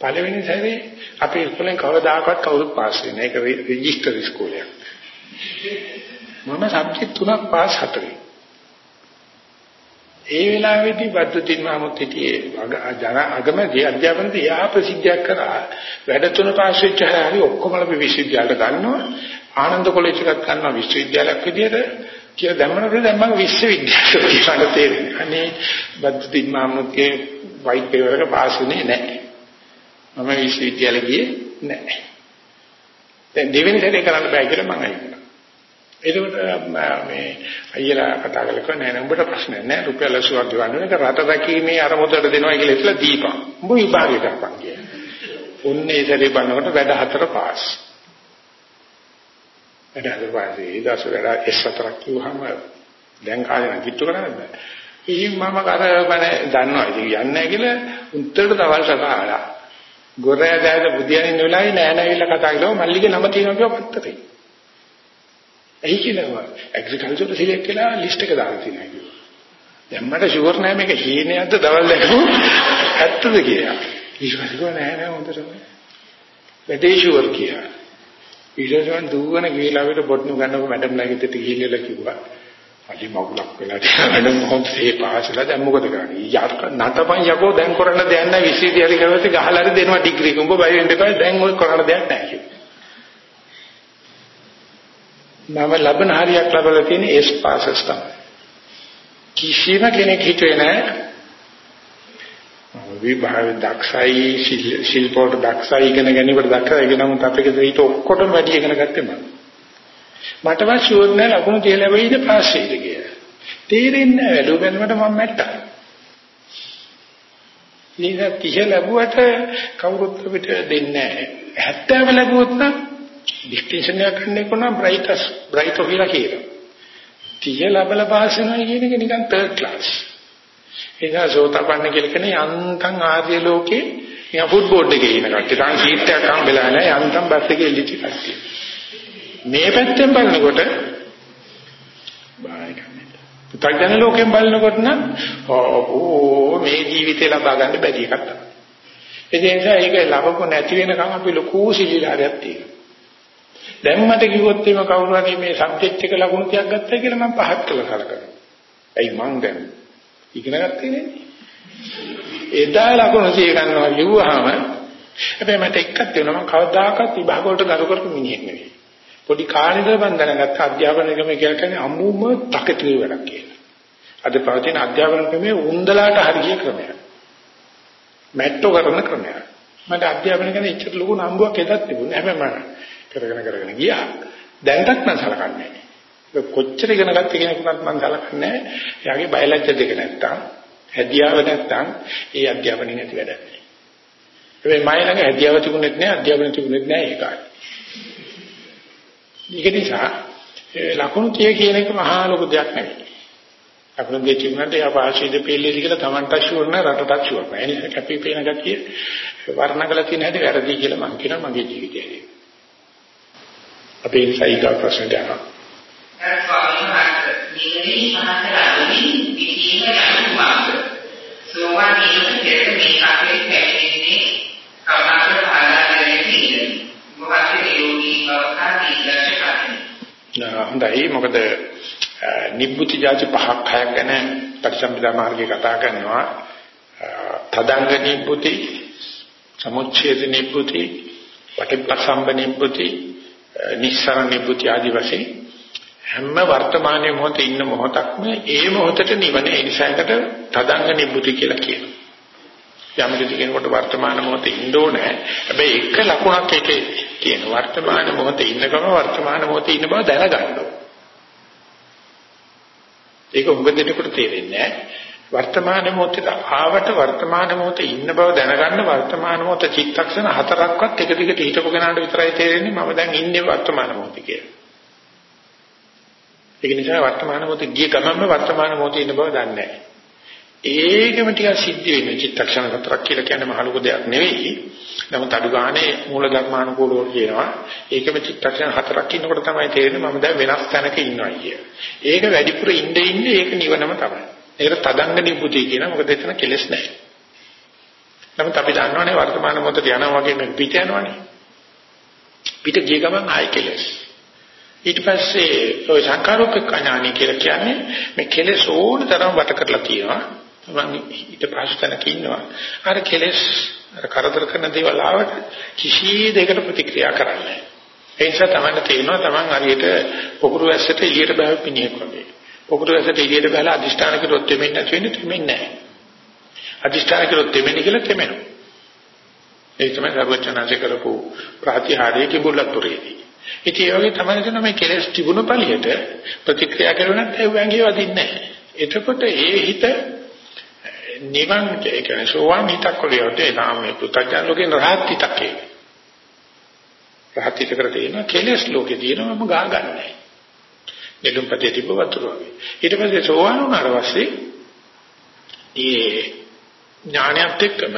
පළවෙනි සැරේ අපේ ඉස්කෝලෙන් කවදාකවත් කවුරුත් පාස් වෙන්නේ නැහැ. ඒක රෙජිස්ටර් ඉස්කෝලයක්. මම සබ්ජෙක්ට් තුනක් පාස් හතරේ. ඒ වෙලාවේදී බද්දුතින් මහමුත් හිටියේ අගමදී අධ්‍යාපනයේ යා ප්‍රසිද්ධියක් කරා වැඩ තුන පාස් වෙච්ච හැරි ඔක්කොම අපි විශ්වවිද්‍යාලයට ගන්නවා ආනන්ද කොලෙජ් එකක් ගන්නවා විශ්වවිද්‍යාලයක් විදියට කියලා දැම්මනකොට දැන් මම විශ්වවිද්‍යාලයට කියන්න තේරෙන්නේ. අනේ බද්දින් මාමුත්ගේ වයිට් පේපර් එක පාස් වුණේ නැහැ. මම විශ්වවිද්‍යාලෙ ගියේ නැහැ. දැන් දෙවෙනි සැරේ කරන්න බෑ කියලා මම අයින්නවා. එතකොට මේ අයියලා කතා කරලා නෑ නෑ උඹට ප්‍රශ්නයක් නෑ රුපියල් 80ක් ගෙවන්න එක රට රැකීමේ අරමුදලට දෙනවා කියලා ඉතලා දීපන්. උඹ විභාගය කරපන් කියලා. ඔන්නේ ඒ සැරේ බලනකොට වැඩ හතර පාස්. වැඩ හතර පාස්. ඒ දවස් වැඩ S4ක් කිව්වහම දැන් කාලේ නම් කිට්ටු කරන්නේ නැහැ. ඉතින් මම කර බණ දන්නවා. ඉතින් යන්නේ නැහැ කියලා උන්ටට දවල් සකාලා. ගොරෑ දැයද බුදියනින් වෙලාවේ නෑ නෑවිල්ලා කතා කළා මල්ලිගේ නම තියෙනවා කියලා පත්තරේ. එයි කියලා ඇග්‍රිකල්චර් සිලෙක්ට් කළා ලිස්ට් එක දාලා තියෙනවා කිව්වා. දැන් මට ෂුවර් නෑ මේක හීනයක්ද දවල් දැකපු ඇත්තද කියලා. ඊට පස්සේ කිව්වා නෑ නෑ හොඳට. වැඩේ ෂුවර් කියලා. ඊළඟට දුවන ගිහිලාවට බොට්නු ගන්නකො මැඩම් ළඟට ගිහිල්ලා කිව්වා. අලි මගුලක් වෙලා තියෙනවා මැඩම් මොහොත ඒ පාසල දැන් මොකද කරන්නේ? යට නටපන් යකෝ දැන් කරන්න දෙයක් නැහැ විශ්වවිද්‍යාලේ කරවති ගහලා හරි දෙනවා ඩිග්‍රී උඹ බය වෙන්න එපා දැන් ඔය කරන්න දෙයක් නැහැ කිව්වා. මම ලබන හරියක් ලබලා තියෙන්නේ S passes තමයි. කිසිම කෙනෙක් හිතුවේ නැහැ විභාග දක්ෂයි ශිල්පෝට දක්ෂයි ඉගෙන ගැනීමට දක්ෂයි ඒක නමුත් අපේ ගෙදර ඊට ඔක්කොටම වැඩි ඉගෙන ගත්තේ මම. මටවත් ෂුවර් නෑ ලකුණු තිය ලැබෙයිද පාස් වෙයිද කියලා. තේරෙන්නේ නෑ වැඩෝ බැලුවට මම මැට්ටා. නේද 30 ලැබුවට කවුරුත් අපිට දෙන්නේ නෑ. 70 ලැබුවොත් නම් ඩිස්ටින්ෂන් එකක් ගන්න එක නම් බ්‍රයිටස් බ්‍රයිට් කියලා කියනවා. 30 ලැබලා පාස් වෙනවා කියන එක නිකන් තර්ඩ් ක්ලාස්. ඒ නිසා සෝතපන්න කියලා කියන්නේ යන්තම් ආර්ය ලෝකේ නිකන් ෆුට්බෝල් එකේ ඉන කට්ටිය. තාම සීට් එකක් හම්බෙලා නැහැ යන්තම් බස් එකේ ඉලිච්ච කට්ටිය. මේ පැත්තෙන් බලනකොට බායි කන්නේ. පුතග්ජන ලෝකෙන් බලනකොට නම් ඕ මේ ජීවිතේ ලබා ගන්න බැරි එකක් තමයි. ඒ නිසා ඒක ලබපො නැති වෙනකන් අපි ලොකු සිලිලාරයක් තියෙනවා. දැන් මට කිව්වොත් එimhe කවුරු හරි මේ සබ්ජෙක්ට් එක ලකුණු ටිකක් ගත්තා කියලා මම පහත් කළා කරකරනවා. ඇයි මං දැන් ඉගෙන ගත්තේ නේ? එදා ලකුණු සිය ගන්නවා කිව්වහම හැබැයි මට එකක් තියෙනවා මම කවදාකවත් විභාග වලට ගරු කරපු මිනිහෙක් නෙවෙයි. පොඩි කාලේ ඉඳලා මම දැනගත්ත අධ්‍යාපන ක්‍රමය කියලා කියන්නේ අමුම තකතිරි වැඩක් කියලා. අද පවතින අධ්‍යාපන ක්‍රමයේ උන්දලාට හරිය ක්‍රමයක්. මැට්ටෝ කරන ක්‍රමයක්. මට අධ්‍යාපන ගැන ඉච්චට ලොකු නම්බුවක් එදත් තිබුණේ. හැබැයි මම කරගෙන කරගෙන ගියා. දැන්ටත් මම සලකන්නේ නැහැ. කොච්චර ඉගෙන ගත්ත කෙනෙකුටත් මම සලකන්නේ නැහැ. එයාගේ බයලජ්‍ය දෙක නැත්තම් හැදියාව නැත්තම් ඒ අධ්‍යාපනයේ නැති වැඩක් නෑ. හැබැයි මයි ළඟ හැදියාව තිබුණෙත් නෑ අධ්‍යාපනය තිබුණෙත් නෑ ඒකයි. ඒක නිසා ලකුණු 30 කියන එක මහා ලොකු දෙයක් නෙවෙයි. ලකුණු දෙක තිබුණාට එයා පාෂීද පිළිලි කියලා Tamanට ෂුවර් නෑ රටටත් ෂුවර් නෑ. ඒ නිසා කැපී පේන ගතිය වර්ණකල තියෙන හැටි වැරදි කියලා මම කියනවා මගේ ජීවිතයේ. අපේ සයික ප්‍රශ්නට යනවා. ඒ ස්වාමීන් වහන්සේ නිවැරදි මහතරමින් විදීම යනුමාද සෝවාන් වීම පෙර මේ කාර්යයේ පැමිණෙන්නේ කවදාකද ආදායන්නේ හොඳයි මොකද නිබ්බුති જાති පහක් හයක් ගැන පරිසම්පදා මාර්ගයේ කතා කරනවා තදංග නිබ්බුති සමුච්ඡේද නිබ්බුති වටිපසම්බ නිබ්බුති නිස්සරණ නිබ්බුති ආදි වශයෙන් හැම වර්තමානයේ මොහොතේ ඉන්න මොහොතක්ම ඒ මොහොතට නිවන ඒ නිසාකට තදංග නිබ්බුති කියලා කියනවා. යම් කිසි කෙනෙකුට වර්තමාන මොහොතේ ඉන්න ඕනේ. හැබැයි එක ලකුණක් එකේ තියෙන වර්තමාන මොහොතේ ඉන්නකම වර්තමාන මොහොතේ ඉන්න බව දැනගන්න ඕනේ. ඒක උඹ දෙනකොට තේරෙන්නේ නැහැ. වර්තමාන මොහොතේ ආවට වර්තමාන මොහොතේ ඉන්න බව දැනගන්න වර්තමාන මොහොත චිත්තක්ෂණ හතරක්වත් එක දිගට හිටපු කෙනාට විතරයි තේරෙන්නේ මම දැන් ඉන්නේ වර්තමාන මොහොතේ කියලා. ඒක නිසා වර්තමාන මොහොතේ ගිය ගමන්ම වර්තමාන මොහොතේ ඉන්න බව දන්නේ නැහැ. ඒකම ටිකක් සිද්ධ වෙන චිත්තක්ෂණ හතරක් කියලා කියන්නේ මහ ලොකු දෙයක් නෙවෙයි. නමුත් අඩු ගානේ මූල ධර්මානුකූලව කියනවා ඒකම චිත්තක්ෂණ හතරක් ඉන්නකොට තමයි තේරෙන්නේ මම දැන් වෙනස් තැනක ඉන්නවා කිය. ඒක වැඩිපුර ඉඳ ඉඳ ඒක නිවනම තමයි. ඒකට තදංග නිබ්බුති කියන මොකද එතන කෙලස් නැහැ. නමුත් අපි දන්නවනේ වර්තමාන මොහොතේ යනවා වගේ මේ පිට යනවනේ. පිට ගිය ගමන් ආයි කෙලස්. ඊට පස්සේ ඔය සංකාරෝපේක ඥානයි කියලා කියන්නේ මේ කෙලස් ඕන තරම් වට කරලා තියෙනවා. මම ඊට පස්සේ තැනක ඉන්නවා. අර කෙලස් අර කරදර කරන දේවල් ආවට කිසි දෙයකට ප්‍රතික්‍රියා කරන්නේ නැහැ. ඒ නිසා තමයි තේරෙනවා Taman හරියට පොකුරු ඇස්සට එළියට බහව පිනියක් වගේ. පොකුරු ඇසට එළියට බහලා අදිෂ්ඨාන කරොත් දෙමින් නැති වෙන්නේ දෙමින් නැහැ. අදිෂ්ඨාන කරොත් දෙමින් කියලා දෙමෙනවා. ඒක තමයි සර්වචනanse කරපු ප්‍රාතිහාර්ය කිඹුලත්තුරේදී. ඉතින් ඒ වගේ තමයි කියන මේ කෙලස් තිබුණ පළියට ප්‍රතික්‍රියා කරුණත් ඒ වගේ වදින්නේ නැහැ. එතකොට ඒ හිත නිවන් ඒ කියන්නේ සෝවාන් හිතක් කොලියට එනාම මේ පුතඥ ලෝකේ රහත් හිතක් ඒක. රහත් හිතකට තියෙන කෙලස් ලෝකේ තියෙනවම ගා ගන්නෑ. නෙළුම්පතේ තිබ්බ වතුර වගේ. ඊට පස්සේ සෝවාන් වුණාට පස්සේ ඒ ඥානයත් එක්කම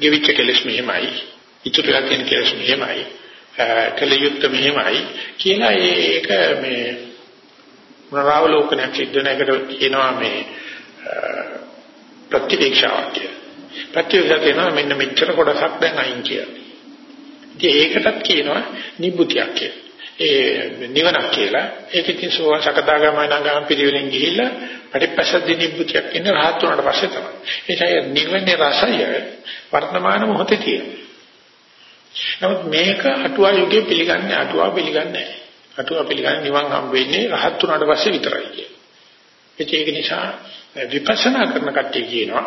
ගෙවිච්ච කෙලෙස් මෙහෙමයි, ඉතුරු වෙලා තියෙන කෙලෙස් මෙහෙමයි, කලියුත් මෙහෙමයි කියලා ඒක මේ පුනරාවලෝකනයක් සිද්ධ වෙන එකට කියනවා මේ ප්‍රතිවේක්ෂාවක් කියලා. ප්‍රතිවේක්ෂා කියනවා මෙන්න මෙච්චර කොටසක් දැන් අයින් කියලා. ඉතින් ඒකටත් කියනවා නිබ්බුතියක් කියලා. ඒ නිවනක් කියලා ඒක ඉතින් සෝවාන් සකදාගාම අනාගාම පිළිවෙලින් ගිහිල්ලා පටිපස්සද්දි නිබ්බුතියක් ඉන්න රහත් වුණාට පස්සේ තමයි. ඒකයි නිවනේ රසය වර්තමාන මොහොතේ තියෙනවා. නමුත් මේක අටුවා යුගයේ පිළිගන්නේ අටුවා පිළිගන්නේ නැහැ. අටුවා පිළිගන්නේ නිවන් හම් වෙන්නේ රහත් වුණාට පස්සේ විතරයි කියන්නේ. ඒක නිසා විපස්සනා කරන කට්ටිය කියනවා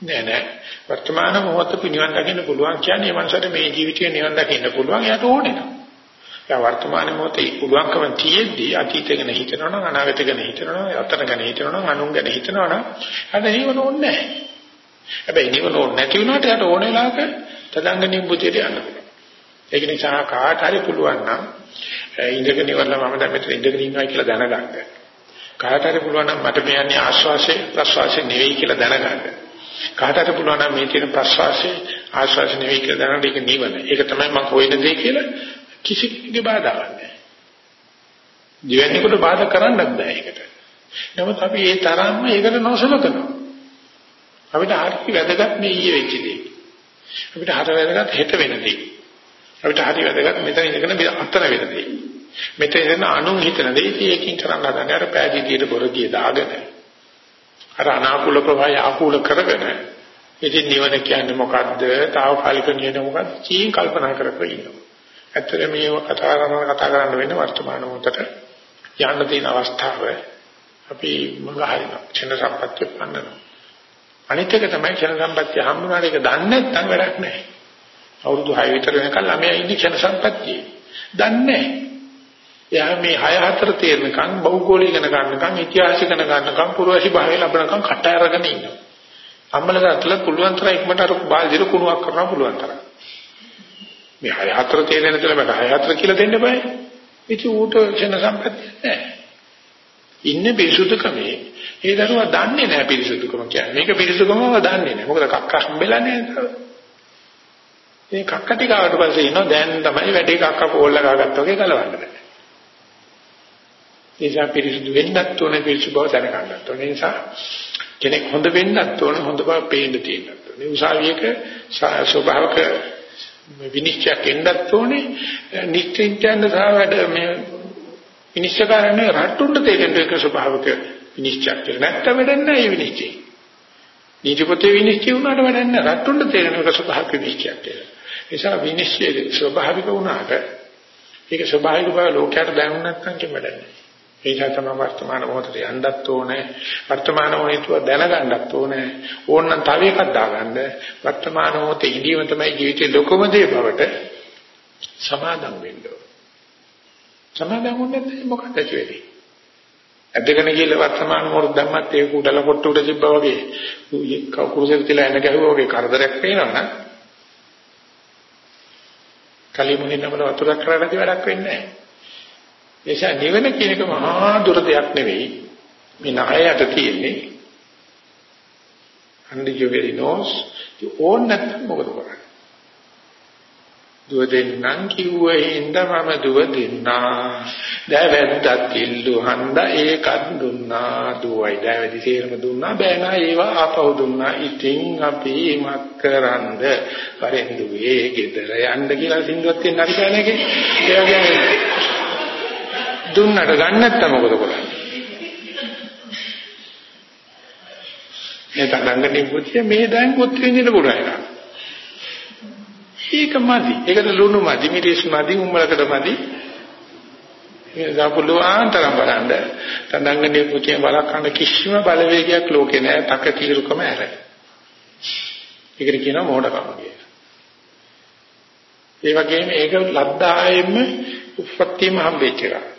නෑ නෑ වර්තමාන මොහොත පිනිවන් දකින්න පුළුවන් කියන්නේ මනසට මේ ජීවිතේ නිවන් දකින්න පුළුවන් එයාට ඕනේ නෑ. දැන් වර්තමාන මොහොතේ පුළුවන්කම තියෙද්දි අතීතය ගැන හිතනවා නම් අනාගතය ගැන හිතනවා නම් අතන ගැන හිතනවා නම් අනුන් ගැන හිතනවා නම් අද නිවන ඕනේ නැහැ. හැබැයි නිවන ඕනේ නැති වුණාට යට ඕන වෙලාවක තදංග නිබ්බුතියට යන්න පුළුවන්. ඒක නිසා කාට හරි පුළුවන් නම් ඉඳගෙන ඉවරලා මම දැන් මෙතන ඉඳගෙන ඉන්නවා කියලා දැනගන්න. කාට හරි පුළුවන් නම් මට මේ යන්නේ ආශ්වාසයේ ප්‍රශ්වාසයේ නෙවෙයි කියලා දැනගන්න. කාට හරි පුළුවන් නම් මේ තියෙන ප්‍රශ්වාසයේ ආශ්වාස නෙවෙයි කියලා දැනගන්න ඒක නිවන. ඒක තමයි මම හොයන දේ කියලා කිසි කෙනෙකුගේ බාධාවක් නැහැ. ජීවන්නේකට බාධා කරන්නත් බෑ ඒකට. නමුත් අපි ඒ තරම්ම ඒකට නොසලකනවා. අපිට හරි වැදගත් මේ ඊයේ වෙච්ච දේ. අපිට හර වැදගත් හෙට වෙන දේ. අපිට හරි වැදගත් මෙතන ඉඳගෙන අතන වෙන දේ. මෙතන ඉඳන් අනුන් හිතන දේ ඒකකින් කරන්න හදන්නේ අර පෑදීතියට බොරදිය දාගෙන. අර අනාකූල ප්‍රවාහය ආකූල කරගෙන ඉතින් නිවන කියන්නේ මොකද්ද? తాවකාලික නිවන මොකද්ද? චීන් කල්පනා කරගෙන ඉන්නවා. ඇත්තට මේව කතා කරන කතා කරන්න වෙන්නේ වර්තමාන මොහොතට යන්න තියෙන අවස්ථාව අපි මඟ හරිනවා. චින්න සම්පත්‍ය පන්නනවා. අනිත් එක තමයි ක්ෂණ සම්පත්තිය හම්බුනාට ඒක දන්නේ නැත්නම් වැඩක් නැහැ. අවුරුදු 6 විතර වෙනකල් ළමයා ඉන්නේ ක්ෂණ සම්පත්තියේ. දන්නේ නැහැ. එයා මේ 6 4 තේරෙනකන් භෞගෝලික ඉගෙන ගන්නකන් ඉතිහාස ඉගෙන ගන්නකන් පුරවැසි භාවය ලැබනකන් කට අරගෙන ඉන්නවා. අම්මලා තාත්තල පුළුවන් තරම් ඉක්මනට අර බාල්දිර කුණුවක් කරන්න පුළුවන් තරම්. මේ 6 4 තේරෙන කියලා මට 6 4 කියලා දෙන්න බෑ. ඉතින් ඌට ක්ෂණ සම්පත්තිය නැහැ. ඉන්නේ පිරිසුදුකමේ. ඒ දරුවා දන්නේ නැහැ පිරිසුදුකම කියන්නේ. මේක පිරිසුදුකමව දන්නේ නැහැ. මොකද කක්ක හම්බෙලා නැහැ. මේ කක්ක ටික ආවට පස්සේ ඉනෝ දැන් තමයි වැඩේ කක්ක පොල්ල ගාගත්තා වගේ ගලවන්න බෑ. ඒ නිසා පිරිසුදු වෙන්නත් ඕනේ පිරිසුදු බව දැනගන්නත් ඕනේ. ඒ නිසා කෙනෙක් හොඳ වෙන්නත් ඕනේ හොඳ බව පේන්න තියෙන්නත් ඕනේ. උසාවියක ස්වභාවක විනිශ්චයක් එන්නත් ඕනේ. නිශ්චින්තයන් සහ වැඩ මේ විනිශ්චයකාරනේ රට්ටුන්ට තේරෙන්න එක ස්වභාවක විනිශ්චයක් කියලා. නැත්තම් වැඩක් නැහැ මේ විනිශ්චය. නීතිපොතේ විනිශ්චය වුණාට වැඩක් නැහැ. රට්ටුන්ට තේරෙන එක ස්වභාවික විනිශ්චයක් කියලා. ඒ නිසා විනිශ්චය ස්වභාවික වුණාට ඒක ස්වභාවික බව ලෝකයට දැනුම් නැත්නම් කිව්ව වැඩක් නැහැ. ඒ නිසා තමයි වර්තමාන මොහොතේ යන්නත් ඕනේ. වර්තමාන මොහොතේ දැනගන්නත් ඕනේ. ඕනනම් තව එකක් දාගන්න. වර්තමාන මොහොතේ ඉඳීම තමයි ජීවිතේ ලොකම දේ බවට සමාදම් වෙන්න ඕනේ. සමාදම් වුණේ නැත්නම් මොකක්ද වෙන්නේ? ඇදගෙන ගිහලා වර්තමාන මොහොත දැම්මත් ඒක උඩල කොට උඩ තිබ්බා වගේ කුරුසෙක තියලා එන ගැහුවා වගේ කරදරයක් වෙනවනම් කලිමුණින් නමල වතුරක් කරාට වැඩක් වෙන්නේ නැහැ. නිසා නිවන කියන එක මහා දුර දෙයක් නෙවෙයි. මේ නායයට තියෙන්නේ. and you very knows you own නැත්නම් මොකද කරන්නේ? දුව දෙන්නම් කිව්වේ හින්දා මම දුව දෙන්නා. දැවැද්දත් කිල්ලු හන්දා ඒකත් දුන්නා. දුවයි දැවැදි තේරම දුන්නා. බෑනා ඒවා ආපහු දුන්නා. ඉතින් අපි මක් කරන්ද? කරෙන්දුවේ ගෙදර යන්න කියලා සින්දුවක් තියෙන හරි බෑනේකේ. ඒ වගේ දුන්නට ගන්න නැත්නම් මොකද කරන්නේ? මේ තනංගනේ පුතිය මේ දැන් පුත් විඳින්න පුළුවන් එක. ඒක මදි. ඒකට ලුණු මදි, මිරිස් මදි, උම්මලකට මදි. ඒ දාපුලුවන් තරම් බලන්න. තනංගනේ පුතිය බලකන්න කිසිම බලවේගයක් ලෝකේ නැහැ. තක తీරුකම ඇර. ඒකට කියනවා මෝඩකම කියලා. ඒ වගේම ඒක ලද්දායෙම උපත්තියම හම්බෙච්ච එකක්.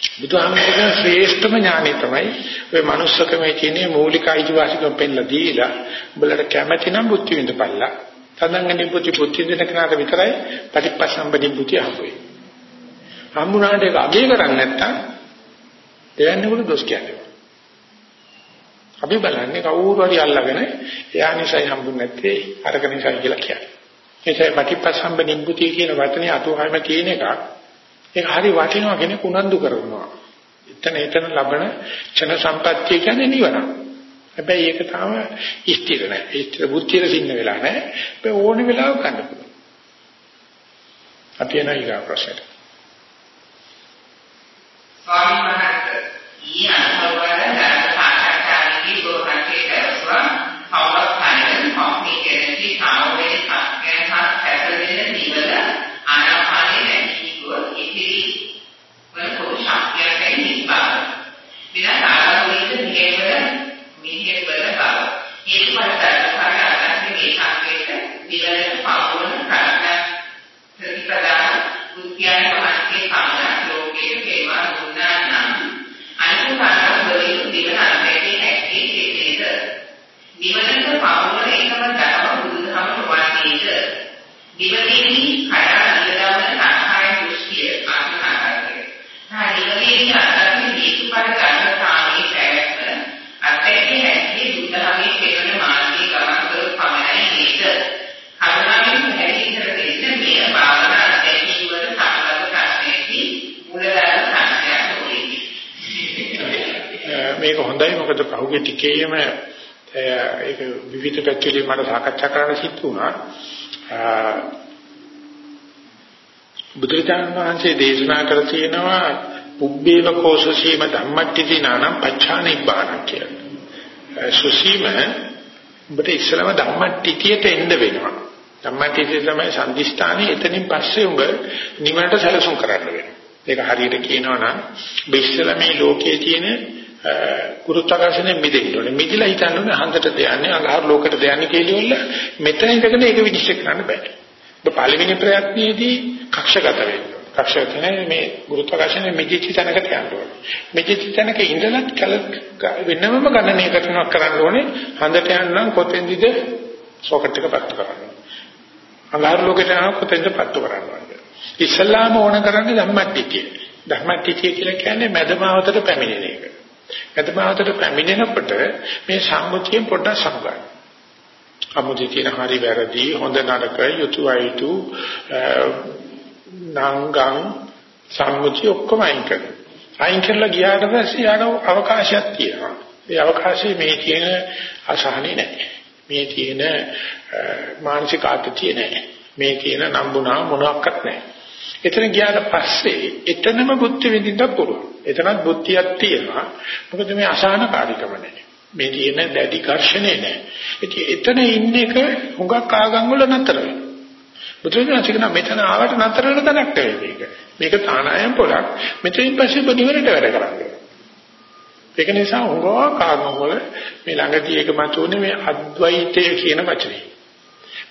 බුදුහාමුදුරගේ ශ්‍රේෂ්ඨම ඥානෙ තමයි ඔය manussකමේ තියෙන මූලික අයිතිවාසිකම් පෙන්නලා දීලා උඹලට කැමැති නම් බුද්ධ විඳපල්ලා. තදංගනි බුද්ධ බුද්ධ විඳින කෙනාට විතරයි පටිපස්සම්පදි බුද්ධිය හම්බෙන්නේ. හම්බුනාට ඒක අගේ කරන්නේ නැත්තම් දෙයන්නේකට දොස් කියන්නේ. අපි බලන්නේ කවුරු හරි අල්ලගෙන එයා නිසයි හම්බුනේ නැත්තේ අරක නිසයි කියලා කියන්නේ. ඒකයි පටිපස්සම්පදි බුද්ධිය කියන වචනේ අතුහාම තියෙන එකක්. ඒක හරි වටිනවා කෙනෙක් උනන්දු කරනවා. එතන එතන ලබන චන සම්පත්තිය කියන්නේ නිවන. හැබැයි ඒක තාම ස්ථිර නැහැ. ස්ථිර බුද්ධියට සින්න වෙලා නැහැ. හැබැයි ඕන වෙලාවක ගන්න පුළුවන්. අපි එන ඊගා ප්‍රශ්නට. ස්වාමීන් වහන්සේ ඊ අනුභවවල ඒක පරතරකාර ආකාරයේ මේ ශක්තියට විවරණ පාවුන ප්‍රඥා ප්‍රතිපදා උද්‍යාන මහත්කේ සමන ලෝකයේ හේවා දුන්නා නම් අනිත් කාරණා වල මේක හොඳයි මොකද පහුගිය ටිකේම ඒක විවිධ පැතිවලින් මට සාකච්ඡා කරන්න සිද්ධ වුණා. බුදුරජාණන් වහන්සේ දේශනා කර තියෙනවා උබ්බේව කෝසසීම ධම්මට්ටි නානම් පච්චානිබ්බාන කියලා. සුසීම ඔබට ඉස්සලම ධම්මට්ටියට එන්න වෙනවා. ධම්මට්ටිය තමයි සම්දිස්ථානේ එතනින් පස්සේ උඹ නිවනට සැලසුම් කරන්න වෙනවා. ඒක හරියට කියනවා නම් ඉස්සලා මේ ලෝකයේ තියෙන ගුරුත්වාකර්ෂණයෙන් මිදෙන්න ඕනේ. මිදිලා හිතන්න ඕනේ හන්දට දෙයන්නේ අඟහරු ලෝකෙට දෙයන්නේ කියලා මෙතන ඉඳගෙන ඒක විනිශ්චය කරන්න බෑ. ඔබ පළවෙනි ප්‍රයත්නයේදී කක්ෂගත වෙන්න. කක්ෂගත කියන්නේ මේ ගුරුත්වාකර්ෂණය මිදිච්ච තැනකට යන්න ඕනේ. මිදිච්ච තැනක ඉඳලා කල වෙනමම ගණනය කරනවා කරන්න ඕනේ. හන්දට යන්න කොතෙන්ද සොකට් එක පත්තු කරන්න. අඟහරු ලෝකෙට යනවා කොතෙන්ද පත්තු කරන්න ඕනේ. ඉස්ලාම ඕන කරන්නේ ධම්මට්ටිය. ධම්මට්ටිය කියලා කියන්නේ මදමාවතට පැමිණෙන එක. මදමාවතට පැමිණෙනකොට මේ සම්මුතියෙන් පොඩ්ඩක් සමුගන්න. සම්මුතිය කියන හරි වැරදි හොඳ නරක යුතු අයුතු නාංගම් සම්මුතිය ඔක්කොම අයින් කරනවා. අයින් කරලා ගියාට පස්සේ යාට අවකාශයක් තියෙනවා. ඒ අවකාශයේ මේ තියෙන අසහනෙ නැහැ. මේ තියෙන මානසික ආතතිය නැහැ. මේ තියෙන නම්බුනා මොනවත් නැහැ. එතන ගියාට පස්සේ එතනම බුද්ධ විඳින්න පුළුවන්. එතනත් බුද්ධියක් තියෙනවා. මොකද මේ අසහනකාරීකම නැහැ. මේ තියෙන දැඩි ඝර්ෂණේ නැහැ. ඉතින් එතන ඉන්න එක හුඟක් ආගම් වල නතර වෙනවා. බුදුරජාණන් කියන මෙතන ආවට නතර වෙන තැනක් නෙවෙයි මේක. මේක තානායම් පොලක්. මෙතනින් පස්සේ බොනිවරට වැඩ කරන්නේ. ඒක නිසා හුඟක් ආගම් වල මේ ළඟදී එක මතුනේ මේ අද්වෛතය කියන වචනේ.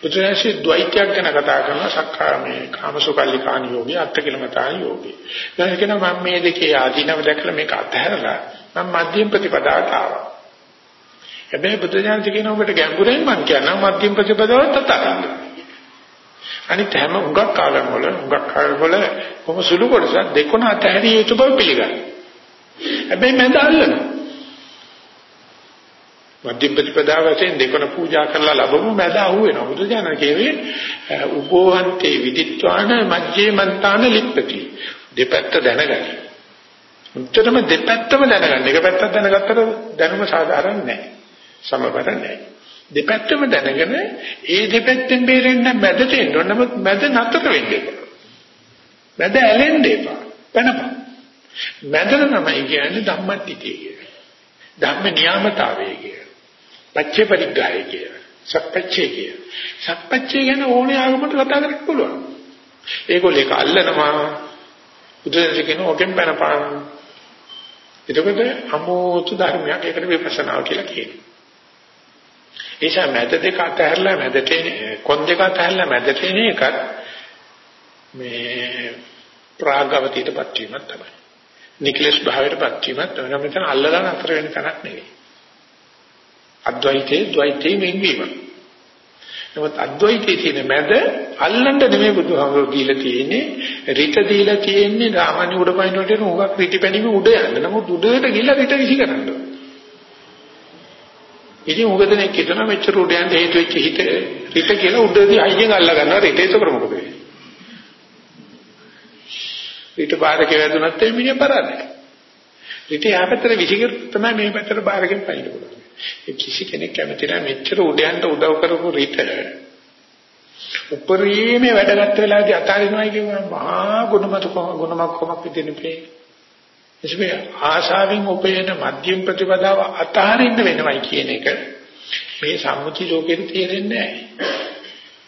බුදුරජාණන්සේ ද්වෛතයක් ගැන කතා කරන සක්කාමේ කාමසුකල්ලිකාණ යෝගී අත්කලමතාණ යෝගී. දැන් කියනවා මම මේ දෙකේ ආධිනව දැකලා මේක අතහැරලා මම මධ්‍යම ප්‍රතිපදාවට ආවා. හැබැයි බුදුරජාණන් කියන ඔබට ගැඹුරෙන් මම කියනවා මධ්‍යම ප්‍රතිපදාවට තතරන්න. අනිත් හැම උගක් කාලම් වල උගක් කාලම් වල කොහොම සුළු කොටසක් දෙකොන අතහැරිය යුතු බව පිළිගන්න. හැබැයි මම දාල්ලනවා. මධ්‍ය ප්‍රතිපදාව වශයෙන් දෙකොන පූජා කරලා ලැබමු මැද අහු වෙනවා. බුදුජානක කියවේ උපෝහන්තේ විදිත්වාන මජ්ජේ මන්තාන ලිප්පති. දෙපැත්ත දැනගන්න. උත්තරම දෙපැත්තම දැනගන්න. එක පැත්තක් දැනගත්තට දැනුම සාධාරණ නැහැ. සමබර නැහැ. දෙපැත්තම දැනගෙන ඒ දෙපැත්තෙන් බේරෙන්න මැදට එන්න ඕන. නමුත් මැද නතර වෙන්න එපා. මැද ඇලෙන්න එපා. පැනපන්. මැදට තමයි කියන්නේ ධම්මටිතිය කියන්නේ. ධම්ම නියාමතාවය කියන්නේ. පච්චේ පරිග්ගාය කිය. සප්පච්චේ කිය. සප්පච්චේ ගැන ඕනේ ආගමකට කතා කරන්න පුළුවන්. ඒගොල්ලෝ ඒක අල්ලනවා. බුදුරජාණන් කියන ඔකෙන් පැනපාන. එතකොට අමෝතු ධර්මයක් ඒකට විපස්සනා කියලා කියනවා. ඒසා මැද දෙක අතහැරලා මැදට එන්නේ කොන් දෙක අතහැරලා මැදට එන්නේ එකත් මේ ප්‍රාගවතියටපත් වීමක් තමයි. නික්ලස් භාවයටපත් වීමක් තමයි. මෙතන අල්ලලා නතර වෙන තැනක් නෙවෙයි. අද්වෛතේ ද්වෛතේ වෙන්වීම. නමුත් අද්වෛතයේ තියෙන මැද අල්ලන්න නෙමෙයි බුදුහාමුදුරුවෝ දීලා තියෙන්නේ රිට දීලා තියෙන්නේ සාමාන්‍ය උඩ පයින් වලට උගක් රිටිපැණීම උඩ යන්න. නමුත් උඩට ගිහලා රිට විසි කරන්න ඕනේ. ඉතින් උගදෙනෙක් හිතන මෙච්චර උඩ යන්න හේතු වෙච්ච හිත රිට කියලා උඩදී අයියෙන් අල්ල ගන්නවා රිට ඒක මොකද වෙන්නේ? රිට බාරකේ වැදුනත් එන්නේ මිනිහ පරාදයි. රිට යාපතර විසිකර තමයි මේ පැත්තට බාරකෙන් පයින්න පුළුවන්. කිසි කෙනෙක් කැමති නැහැ මෙච්චර උඩයන්ට උදව් කරපු රිට උපරිමේ වැඩගත් වෙලාවදී අතාරිනවා කියනවා මහා ගුණමත ගුණමක් කොමක් විදිහේ එසමේ ආශාවෙන් උපයන මධ්‍යම ප්‍රතිපදාව අතහරින්න වෙනවයි කියන එක මේ සම්මුති ලෝකෙට තේරෙන්නේ නැහැ.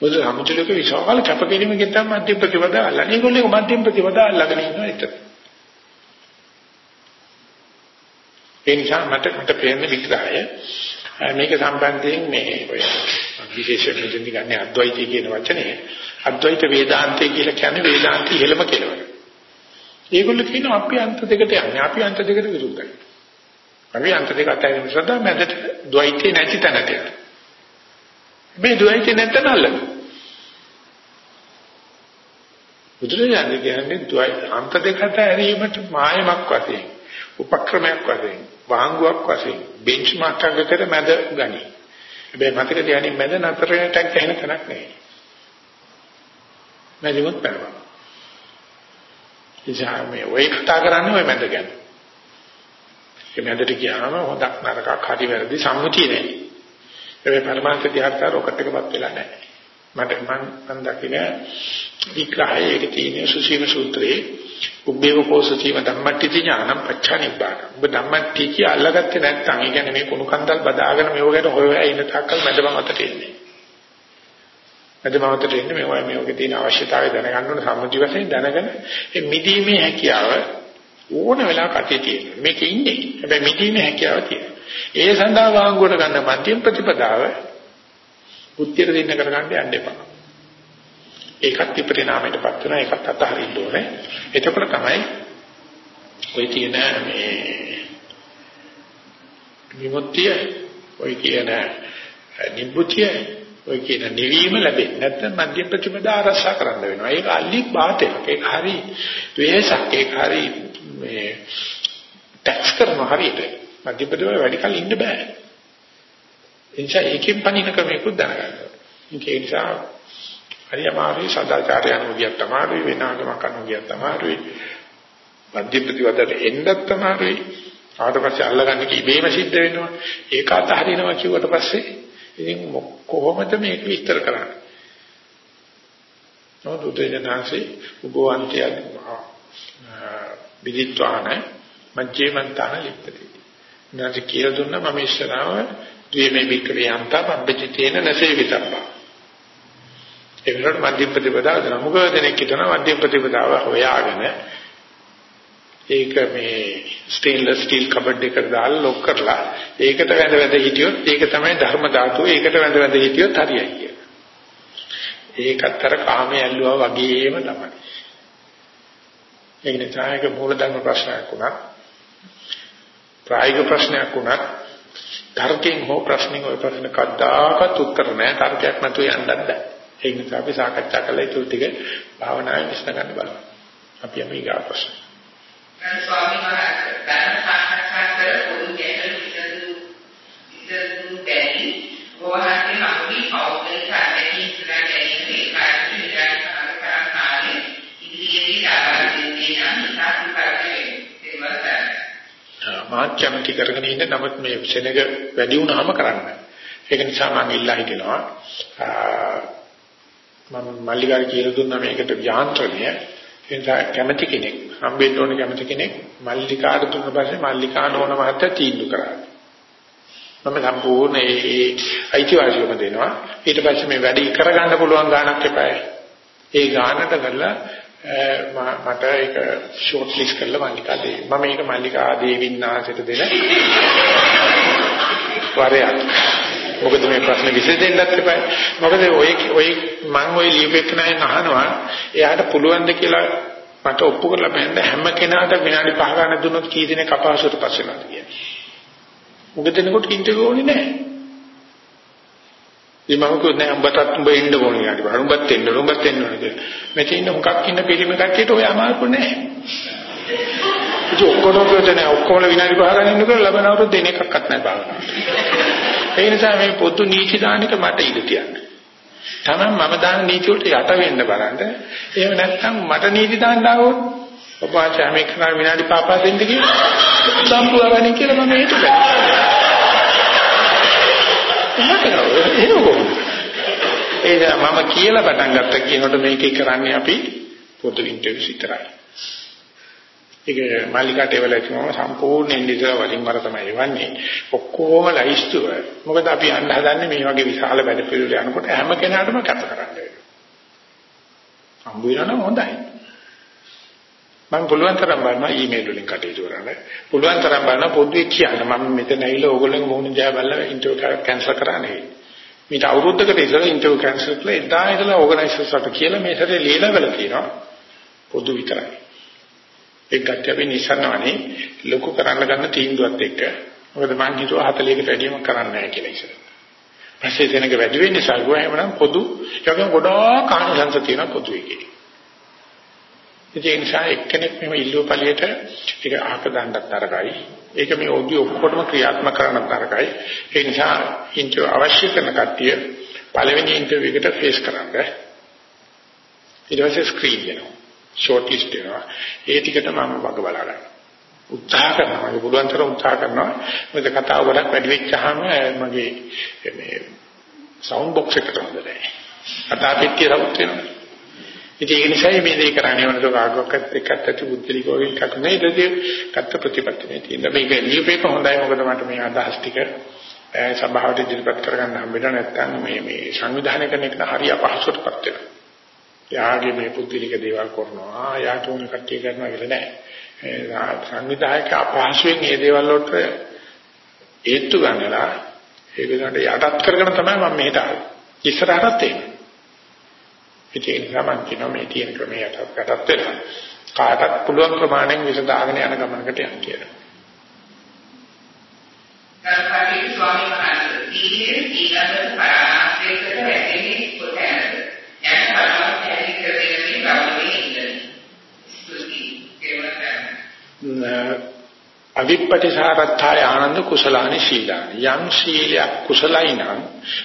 මොකද සම්මුති ලෝකෙ විශාල කැපකිරීමකින් තමයි මධ්‍යම ප්‍රතිපදාව අල්ලන්නේ. ඒගොල්ලෝ මධ්‍යම ප්‍රතිපදාව අල්ලගෙන ඉන්නවා ඒතර. ඒ නිසා මට මට පේන විග්‍රහය මේක සම්බන්ධයෙන් මේ ඔය විශේෂයෙන් මෙතන ගන්න අද්වෛතය කියන වචනේ අද්වෛත වේදාන්තය කියලා කියන්නේ වේදාන්ත ඉහෙළම කෙලවර. ඒගොල්ලෝ කියනවා අපි අන්ත දෙකට යන්නේ. අපි අන්ත දෙකට විරුද්ධයි. අපි අන්ත දෙක අතරින් සදා මැදට ද්වෛතේ නැති තැනට යනවා. මේ ද්වෛතේ නැත්නම් අල්ලන. බුදුරජාණන් කියන්නේ ද්වෛත අන්ත දෙක අතරීමට මායමක් වශයෙන් උපක්‍රමයක් වශයෙන් වාංගුවක් වශයෙන් බෙන්ච්මාර්ක් එකකට මැද ගනි. හැබැයි මතක තියාගන්න මැද නතර වෙන ටැග් ගහන තැනක් නෙවෙයි. මැදිමුත් බලන්න. ඉතින් මේ ඔය කතා කරන්නේ ඔය මැද ගැන. ඒ මැදට ගියාම හොඳක් නරකක් හරි වැරදි සම්මුතිය නෑ. ඒ පරමාර්ථ ධ්‍යානතර ඔකට එකපත් වෙලා නෑ. මට මම මම දකින විග්‍රහය ඒක තියෙන සුසීම සූත්‍රයේ උබ්බේව කෝසතිව ධම්මට්ටි ඥානම් පච්චානිබ්බාන. ඔබ ධම්මට්ටි කිය අල්ලගත්තේ නැත්නම් ඒ කියන්නේ මේ කුණු කන්දල් බදාගෙන මේවකට හොය හොය ඉන්න තාක්කල් මැදම මතට එන්නේ. මැදම මතට එන්නේ මේවා මේවගේ තියෙන අවශ්‍යතාවය දැනගන්න ඕන සම්මුති වශයෙන් දැනගෙන මේ මිදීමේ හැකියාව ඕන වෙලාවක අතේ තියෙනවා. මේකේ ඉන්නේ. හැබැයි මිදීමේ හැකියාව තියෙනවා. ඒ සඳහා වාංගුවට ගන්න මධ්‍යම ප්‍රතිපදාව බුද්ධියට දෙන්න කරගන්න යන්න එපා. ඒකත් විපරිණාමයටපත් වෙනවා ඒකත් අතහරින්න ඕනේ. එතකොට තමයි ඔය තියෙන මේ විමුක්තිය ඔය කියන නිබ්බුතිය ඔය කියන නිවීම ලැබෙන්නේ නැත්නම් මධ්‍ය ප්‍රතිපදා ආරක්ෂා කරන්න වෙනවා. ඒක අල්ලි බාතයක්. ඒක හරි ද්වේෂක්. ඒක හරි මේ ටැක්ස් කරන හරියට මධ්‍ය ප්‍රතිපදාව වැඩි කල ඉන්න බෑ. ඒ නිසා ඒකෙන් පණින ක්‍රමයකුත් දැනගන්න ඕනේ. ඒ නිසා හරි අමාරුයි. සදාචාරය අනුගියක් තමයි වෙනාගමක් අනුගියක් තමයි මධ්‍ය ප්‍රතිපදයට එන්නත් තමයි ආවට පස්සේ අල්ලගන්න කීබේම සිද්ධ වෙනවා. ඒක අතහරිනවා කිව්වට පස්සේ ඉතින් කොහොමද මේක විස්තර කරන්නේ? නෝදුදේනාසි උභවන්තය විදිත්වාන මජ්ජේමන්තාන ලිප්පති. නැති කියලා දුන්නා මම ඉස්සරහව ද්වේමේ වික්‍රේ අන්ත පබ්බචිතේන නැසේ විතරපා ඒ වෙනකොට මධ්‍යම ප්‍රතිපදාව දෙනවා. මොකද දෙනෙක් හිටනවා මධ්‍යම ප්‍රතිපදාව හොයාගෙන ඒක මේ ස්ටේන්ලස් ස්ටිල් කබඩ් එකට දාලා ලොක් කරලා ඒකට වැඳ වැඳ හිටියොත් ඒක තමයි ධර්ම ධාතුව. ඒකට වැඳ වැඳ හිටියොත් හරියයි කියන්නේ. ඒකත් අර කාමයේ ඇල්ලුවා වගේම තමයි. ඒ නිසා ඒක මූලධර්ම ප්‍රශ්නයක් වුණා. ප්‍රායෝගික ප්‍රශ්නයක් වුණා. තර්කයෙන් හෝ ප්‍රශ්නෙක ඔය ප්‍රශ්න කද්දාකත් උත්තර නැහැ. තර්කයක් නැතුව යන්නත් බෑ. ඒ නිසා අපි සාකච්ඡා කළා ඒ ටික භාවනාවේ විශ්ල ගන්න බලමු. අපි යමු ඊගා ප්‍රශ්න. ස්වාමීන් වහන්සේ ධර්ම සාකච්ඡා කර පොදු ගැටළු විසඳු විසඳු බැරි වහන්සේ අපි පෞද්ගලික අධ්‍යයනය කරලා ගැනීම කාර්ය විද්‍යාත්මක කරනාලේ ඉදිරියේදී ආරම්භ දෙන්නේ නම් සාකච්ඡා කරන්නේ මාත් කැමති කරගෙන ඉන්න නමුත් මේ සෙනග වැඩි වුණාම කරන්න. ඒක නිසා මම ඉල්ලා හිටිනවා මම මල්ලිකාට කියලා දුන්නා මේකට යාන්ත්‍රණය එනිසා කැමති කෙනෙක් හම්බෙන්න ඕන කැමති කෙනෙක් මල්ලිකාට දුන්න පස්සේ මල්ලිකා නෝන මහත්තයා තීන්දුව කරා. මම සම්පූර්ණ ඒ අයිතිවාසිකම දෙනවා. ඊට පස්සේ මේ වැඩි කරගන්න පුළුවන් ගාණක් එපායි. ඒ ගාණට කරලා මට ඒක ෂෝට් ලිස්ට් කරලා මල්ලිකා දෙයි. මම මේක මල්ලිකා දේවින්නාසයට දෙන වරයක්. මොකද මේ ප්‍රශ්නේ විසඳෙන්නත් එපා. මොකද ඔය ඔය මම ඔය ලියුපෙකනයන් අහනවා එයාට පුළුවන් ද කියලා මට ඔප්පු කරලා බෑන්ද හැම කෙනාට විනාඩි 5 ගන්න දුන්නොත් කී දිනක අපහසුට පස්සේ නැති කියන්නේ. උග දෙනකොට ඉන්ටර්විව් ඕනේ නැහැ. මේ මම කිව්වේ නෑ උඹටත් උඹ ඉන්න ඕනේ යාට බලන්න උඹත් එන්න ඕනේ උඹත් එන්න ඕනේ කියලා. මෙතන ඉන්න හුඟක් ඉන්න පිළිම කට්ටියට ඔය අමාරු නෑ. ඉතින් ඔක්කොම ප්‍රයෝජන ඔක්කොම විනාඩි 5 ගන්න ඉන්න කියලා ලබන අවුරුද්ද දෙන එකක්වත් නැහැ බලන්න. ඒ නිසා මේ පොදු නීති දානික මට ඉඩ තියන්න. තමන් මම දාන නීති වලට යට වෙන්න බලන්න. එහෙම නැත්නම් මට නීති දාන්න ආවොත් ඔබ ආචාර්ය මේ කරා විනාඩි පාපා දෙන්න කියලා සම්පූර්ණ ගන්න කියලා මම හිතුවා. ඒ මම කියලා පටන් ගත්ත කියනකොට මේකේ කරන්නේ අපි පොදු ඉන්ටර්වියුස් විතරයි. ඒක මාලිකාට එවලා කිව්වම සම්පූර්ණයෙන් ඉඳලා වලින් වර තමයි එවන්නේ. ඔක්කොම ලයිස්තුව. මොකද අපි යන්න හදන්නේ මේ වගේ විශාල වැඩ පිළිවෙල යනකොට හැම කෙනාටම කත කරන්න වෙනවා. හම්බ වෙනවා නම් හොඳයි. මම පුළුවන් තරම් බලනවා ඊමේල් වලින් කටයුතු කරන්න. පුළුවන් තරම් බලනවා පොදුවේ කියන්න. මම මෙතන ඇවිල්ලා ඕගොල්ලෝගේ මොහොන දිහා බලලා ඉන්ටර්විව් කැන්සල් කරන්නේ. මීට අවුරුද්දකට ඉස්සෙල්ලා ඉන්ටර්විව් කැන්සල් කළා. එදා ඉඳලා ඕගනයිසර්ස්ට කියලා මේ සැරේ ලියලා වල කියනවා. පොදු විතරයි. ඒකත් අපි නිසනවනේ ලොකු කරන්න ගන්න තීන්දුවත් එක්ක මොකද මං හිතුවා 40කට වැඩියම කරන්න නැහැ කියලා ඉතින්. පස්සේ දෙනක වැඩි වෙන්නේ සල්ුවා එහෙමනම් පොදු ඒකෙන් ගොඩාක් ආනිසංස තියෙන පොදු එකේ. ඒ නිසා එක්කෙනෙක් මෙහෙම ඉල්ලුව පළියට ඒක අහක දාන්නත් තරකයි. ඒක මේ ඔඩියෝ ඔක්කොටම ක්‍රියාත්මක කරන්න තරකයි. ඒ නිසා ඉන්ටර්වයුව අවශ්‍ය කරන කට්ටිය පළවෙනි ඉන්ටර්විව් එකට ෆේස් කරන්න. ඊට පස්සේ ස්ක්‍රීන් වෙනවා. ෂෝට් ලිස්ට් වෙනවා. ඒ ටිකට මම වග බලා ගන්නවා. උත්සාහ කරනවා. මම පුළුවන් තරම් උත්සාහ කරනවා. මොකද කතාව ගොඩක් වැඩි වෙච්චාම මගේ මේ සවුන්ඩ් බොක්ස් එකට හොඳ නැහැ. කතා පෙට්ටිය රවුත් වෙනවා. ඉතින් ඒ නිසා මේ දේ කරන්නේ වුණා කාගවත් එක්කත් ඇති බුද්ධලික වගේ එකක් නෙවෙයි. ඒකදී කත්ත ප්‍රතිපත්ති නේ තියෙන. මේක ලියුපේක හොඳයි මොකද මට මේ අදහස් ටික සභාවට ඉදිරිපත් කරගන්න හම්බෙලා නැත්නම් මේ මේ සංවිධානය කරන එක හරිය අපහසුටපත් වෙනවා. යාගේ මේ පුද්ගලික දේවල් කරනවා, යාට උන කට්ටිය කරනවා කියලා නෑ. සංවිධායක අපහසුයෙන් මේ දේවල් වලට හේතු ගන්නලා ඒක ගන්න යටත් කරගෙන තමයි මම මෙහෙට ආවේ. ඉස්සරහටත් එන්නේ. ඒ නිසා මම කියනවා මේ තියෙන ක්‍රමයට යටත් වෙලා කාටත් පුළුවන් ප්‍රමාණයෙන් විසඳාගෙන යන ගමනකට යන්න කියලා. ගරුකාරී ස්වාමීන් වහන්සේ ඊයේ ඊළඟ පරාසයකට වැටෙන්නේ කොතැනද? යන පරමාර්ථ ඇති කරගෙන ගෞරවයෙන් ඉඳලා. ස්තුති කෙවතන අවිපටිසාරත්ථය ආනන්ද කුසලානි සීලානි යම් සීලයක් කුසලයි නම්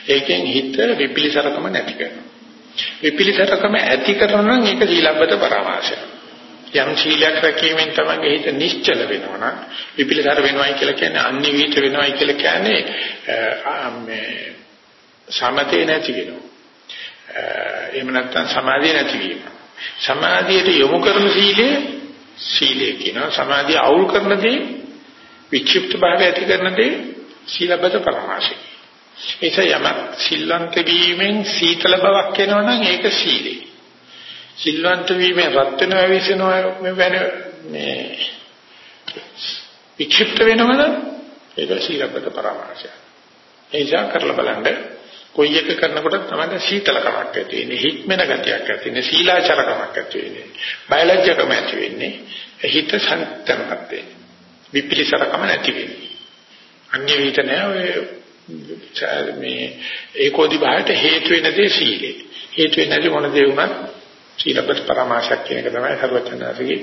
ඒකෙන් හිත විපිලිසරකම නැති කරනවා විපිලිසරකම ඇති කරනවා නම් ඒක සීලබ්බත පරමාශය යම් සීලයක් රැකීමෙන් තමයි හිත නිශ්චල වෙනවා නම් විපිලිසර වෙනවයි කියලා කියන්නේ අනිවිත වෙනවයි කියලා කියන්නේ මේ සමතේ නැති වෙනවා. එහෙම නැත්නම් සමාධිය නැති වීම. සමාධියට යොමු කරන සීලය සීලය කියනවා. සමාධිය අවුල් කරන දේ වික්ෂිප්ත භාවය ඇති කරන දේ සීලබ්බත පරමාශය. ඒක යම සිල්වන්ත වීමෙන් සීතල බවක් එනවනම් ඒක සීලේ. සිල්වන්ත වීමෙන් රත් වෙනවා විසෙනවා මේ වෙන මේ වික්ෂිප්ත වෙනවද ඒක සීලබ්බත පරමාර්ශය ඒ නිසා කරලා බලන්න කොයි එක කරනකොට තමයි සීතලකමක් ඇති වෙන්නේ හික්මන ගතියක් ඇති වෙන්නේ සීලාචරකමක් ඇති වෙන්නේ බයලජ්ජකම ඇති වෙන්නේ. හිත සංතනපත් වෙන්නේ. විපිලිසරකම නැති වෙන්නේ. අන්‍ය විත නෑ ඔය මේ ඒකෝදි භාවයට හේතු වෙන දේ සීලේ. හේතු වෙන්නේ නැති මොන දේ වුණත් සීලපත් පරමාශක් කියන එක තමයි සර්වචන්දාසගේ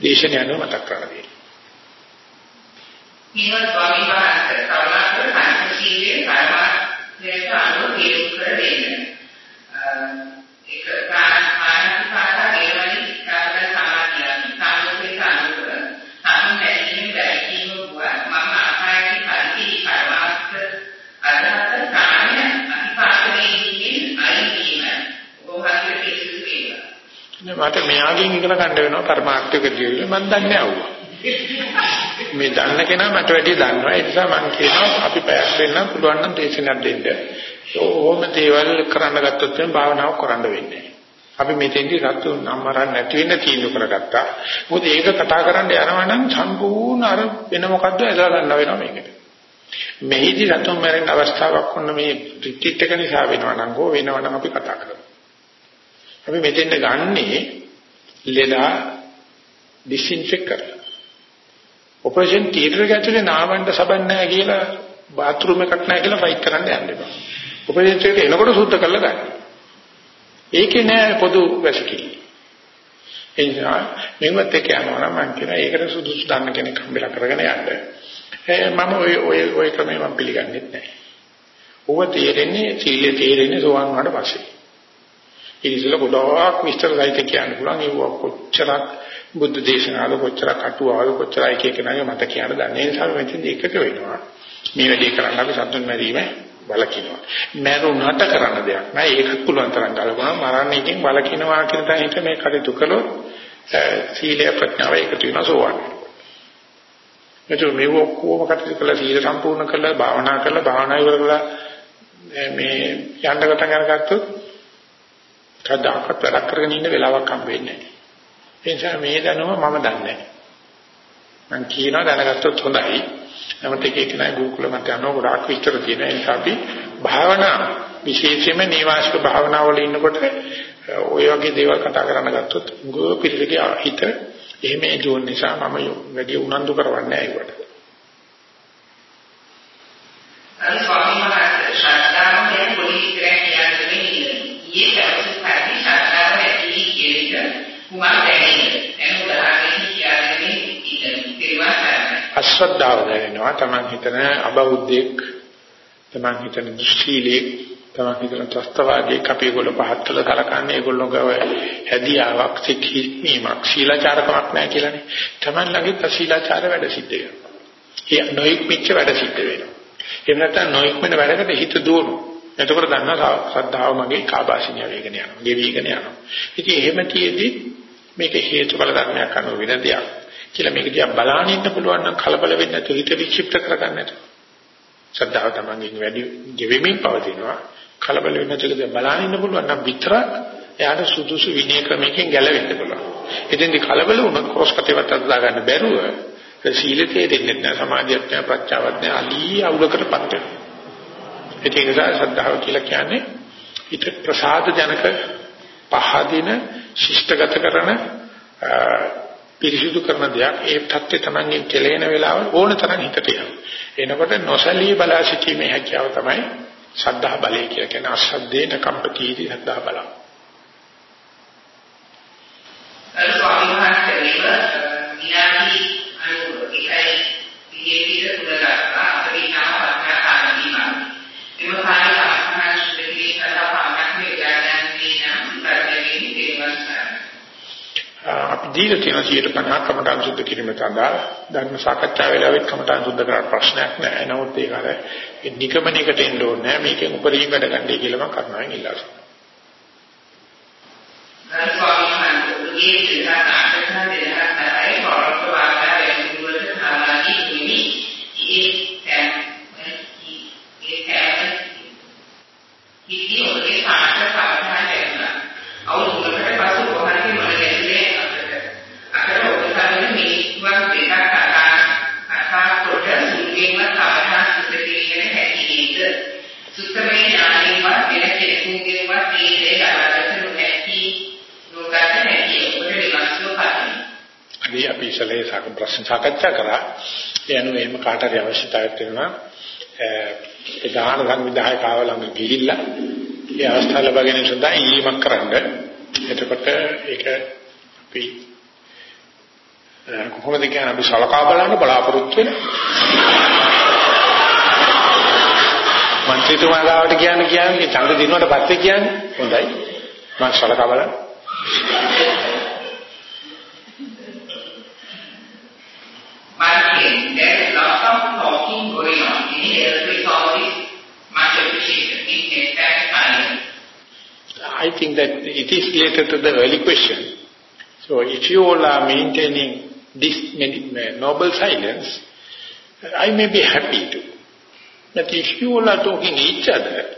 දේශනය අනුව මතක් කරන්නේ. ඊවත් ස්වාමීන් වහන්සේ කරුණාකර පංචශීලයේ පරමාර්ථයට අනුව හේතු කර දෙන්න. ඒක ප්‍රාණාතිපාත වේවනි කාර්ය සමාධිය සාමෝපේත අනුව සතුන් දැකීම දැකීම වුණා මම අපායටි පරිදි පරමාර්ථ අදහස ප්‍රාණය අතිපාතයේ අයින් වීම ඔබ මට මෙයාගෙන් ඉගෙන ගන්න වෙනවා පරමාර්ථකදී මම දන්නේ આવුවා. මේ දන්න කෙනා මට වැඩිය දන්නවා. ඒ නිසා මම කියනවා අපි පැයක් දෙන්න පුළුවන් නම් දේශනයක් දෙන්න. ඕම දේවල් කරන්න ගත්තොත් එම් භාවනාව කරන්න වෙන්නේ. අපි මෙතෙන්දී සතු නම්මරන් නැති වෙන්න තීන්දුව කරගත්තා. මොකද ඒක කතා කරන්න යනවා නම් සම්පූර්ණ අර වෙන මොකද්ද ඇදලා ගන්න වෙනවා මේකට. මෙහිදී සතුන් මැරෙන අවස්ථාවක් වුණ මේ රිට්‍රීට් එක නිසා වෙනවා නම් හෝ වෙනවා නම් අපි කතා කරමු. අපි මෙතෙන්ට ගන්නේ ලෙඩා ඩිස්ඉන්ෆෙක්ට් කරලා. ඔපරේෂන් තියටර් එක ඇතුලේ නාවන්න සබන් නැහැ කියලා බාත්රූම් එකක් නැහැ කියලා ෆයිට් කරන්න යන්න එපා. ඔපරේෂන් තියටර් එනකොට සුද්ධ කරලා ගන්න. ඒකේ නෑ පොදු වැසිකිලි. එනිසා මෙන්නත් එක යනවා නම් මම කියන ඒකට සුදුසු දන්න කෙනෙක් හම්බෙලා කරගෙන යන්න. මම ඔය ඔය ඔය ක්‍රමය මම පිළිගන්නේ නැහැ. ඌව තේරෙන්නේ සීලය තේරෙන්නේ සෝවාන් වුණාට පස්සේ. ඒ ඉතින් ගොඩාක් විස්තර සහිත කියන්න පුළුවන් ඒව කොච්චරක් බුද්ධ දේශනාවල කොච්චරක් අටුවාවල කොච්චර එක එක නගේ මට කියන්න දන්නේ ඒ නිසා මෙතෙන් එකක වෙනවා. මේ වැඩේ කරන්න අපි සතුන් මැරීම බලකිනවා මැරුණාට කරන්න දෙයක් නෑ. ඒක පුළුවන් තරම් ගලපනවා මරන්නේකින් බලකිනවා කියන තැනට මේ කටයුතු කළොත් සීලය ප්‍රඥාව එකතු වෙනවා සෝවන් එතකොට මේ ඔක්කොම කටයුතු කළා සීල සම්පූර්ණ කළා භාවනා කළා භාවනා ඉවර කළා. මේ යන්න ගතන් අරගත්තොත් කවදාකවත් වැඩක් කරගෙන ඉන්න වෙලාවක් හම්බ වෙන්නේ නැහැ. ඒ නිසා මේ දැනුම මම දන්නේ නැහැ. මම කියනවා දැනගත්තොත් හොඳයි. නමුත් එක එක නයි ගුරුකුල මත යනවා ගොඩාක් විස්තර තියෙන නිසා අපි භාවනා විශේෂයෙන්ම නීවාසික භාවනාවල ඉන්නකොට ඔය වගේ දේවල් කතා කරන්න ගත්තොත් ගෝ පිළිලගේ හිත එහෙම දුවන නිසා මම වැඩි උනන්දු කරවන්නේ නැහැ ඒකට. අශ්‍රද්ධාව දැනෙනවා තමන් හිතන අබෞද්ධෙක් තමන් හිතන දුස්සීලෙක් තමයි හිතන ත්‍ස්තවාදී කපේගොල්ල පහත් කළ කලකන්නේ ඒගොල්ලෝ ගව හැදියාවක් සික්හිමක් ශීලාචාරකමක් නැහැ කියලානේ. Taman ළඟ සීලාචාර වැඩ සිද්ධ වෙනවා. ඒ නොයික් පිච්ච වැඩ සිද්ධ වෙනවා. එහෙම නැත්නම් නොයික් වෙන වැඩකට හිත දුවනවා. එතකොට දන්නවා ශ්‍රද්ධාව මගේ කාබාසිනිය වේගන යනවා. ගෙවිගෙන යනවා. ඉතින් එහෙම තියේදී මේක හේතුඵල ධර්මයක් අනුව වෙන දෙයක්. කියලා මේක දිහා බලාගෙන ඉන්න පුළුවන් නම් කලබල වෙන්නේ නැතුව හිත වික්ෂිප්ත කරගන්නට. ශ්‍රද්ධාව තමන්ගෙන් වැඩි ගෙවෙමින් පවතිනවා. කලබල වෙන්නේ නැතුව දිහා බලාගෙන ඉන්න පුළුවන් නම් විතරක් එයාට සුදුසු විනය ක්‍රමයකින් ගැලවෙන්න පුළුවන්. ඉතින්දි කලබල වුණොත් ක්‍රොස් කටේවත් අදලා ගන්න බැරුව සීලතේ දෙන්නේ නැහැ සමාධියක් නැහැ ප්‍රත්‍යාවක් නැහැ අලී අවුලකටපත් වෙනවා. ඒක නිසා ශ්‍රද්ධාව කියලා කියන්නේ හිත ප්‍රසාද ජනක පහදින ශිෂ්ටගත කරන පිරිසිදු කරන දෙයක් ඒ தත්ත්වය Tamanගෙන් කෙලෙන වෙලාව ඕන තරම් හිතට යනවා. එනකොට නොසලී බලා සිටීමේ හැකියාව තමයි ශ්‍රද්ධා බලය කියලා කියන අසද්දේන කම්පතිටි ශ්‍රද්ධා බලය. අර ස්වාමීන් වහන්සේ විනාඩි 91යි පිළිපිට අපි දීලා තියෙන 150 කමටහන් සුද්ධ කිරීම සඳහා ධර්ම සාකච්ඡා වෙලාවෙත් කමටහන් සුද්ධ කරන්න ප්‍රශ්නයක් නැහැ. නමුත් ඒක අර නිගමනයකට එන්න ඕනේ නැහැ. මේකෙන් උපරිම වැඩ ගන්නයි කියලා මම කරුණාවෙන් ඉල්ලා සිටිනවා. ගරු ස්වාමීන් වහන්සේ ඉතිරි ආකාශනා දෙලහක් තරයි පොරොත්තු වාර්තා අපි අපි ඉස්සෙල්ලා සාක ප්‍රශ්න සාකච්ඡා කරා. ඒ අනුව එහෙම කාට හරි අවශ්‍යතාවයක් තියෙනවා ප්‍රධාන සංවිධායකව ළඟ ගිහිල්ලා ඒ අවස්ථාව ලබා ගැනීම සඳහා ඉල්ලීමක් කරන්න. එතකොට ඒක අපි කොහොමද කියන්නේ? අපි සලකා බලන්න බලාපොරොත්තු වෙන. මන්ත්‍රීතුමා ගාවට කියන්නේ කියන්නේ ඡන්ද දිනුවට පස්සේ කියන්නේ. හොඳයි. මම සලකා බලන්න. I think that it is related to the early question. So if you all are maintaining this noble silence, I may be happy to. But if you all are talking each other,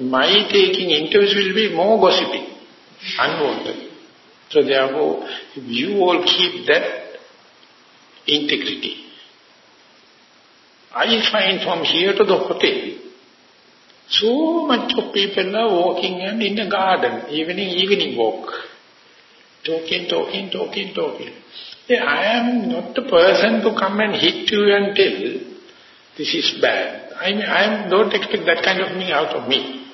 my taking interviews will be more gossiping, unwanted. So therefore, if you all keep that integrity. I find from here to the hotel, so much of people are walking and in the garden, evening, evening walk. Talking, talking, talking, talking. I am not the person to come and hit you and tell, this is bad. I, mean, I don't expect that kind of thing out of me.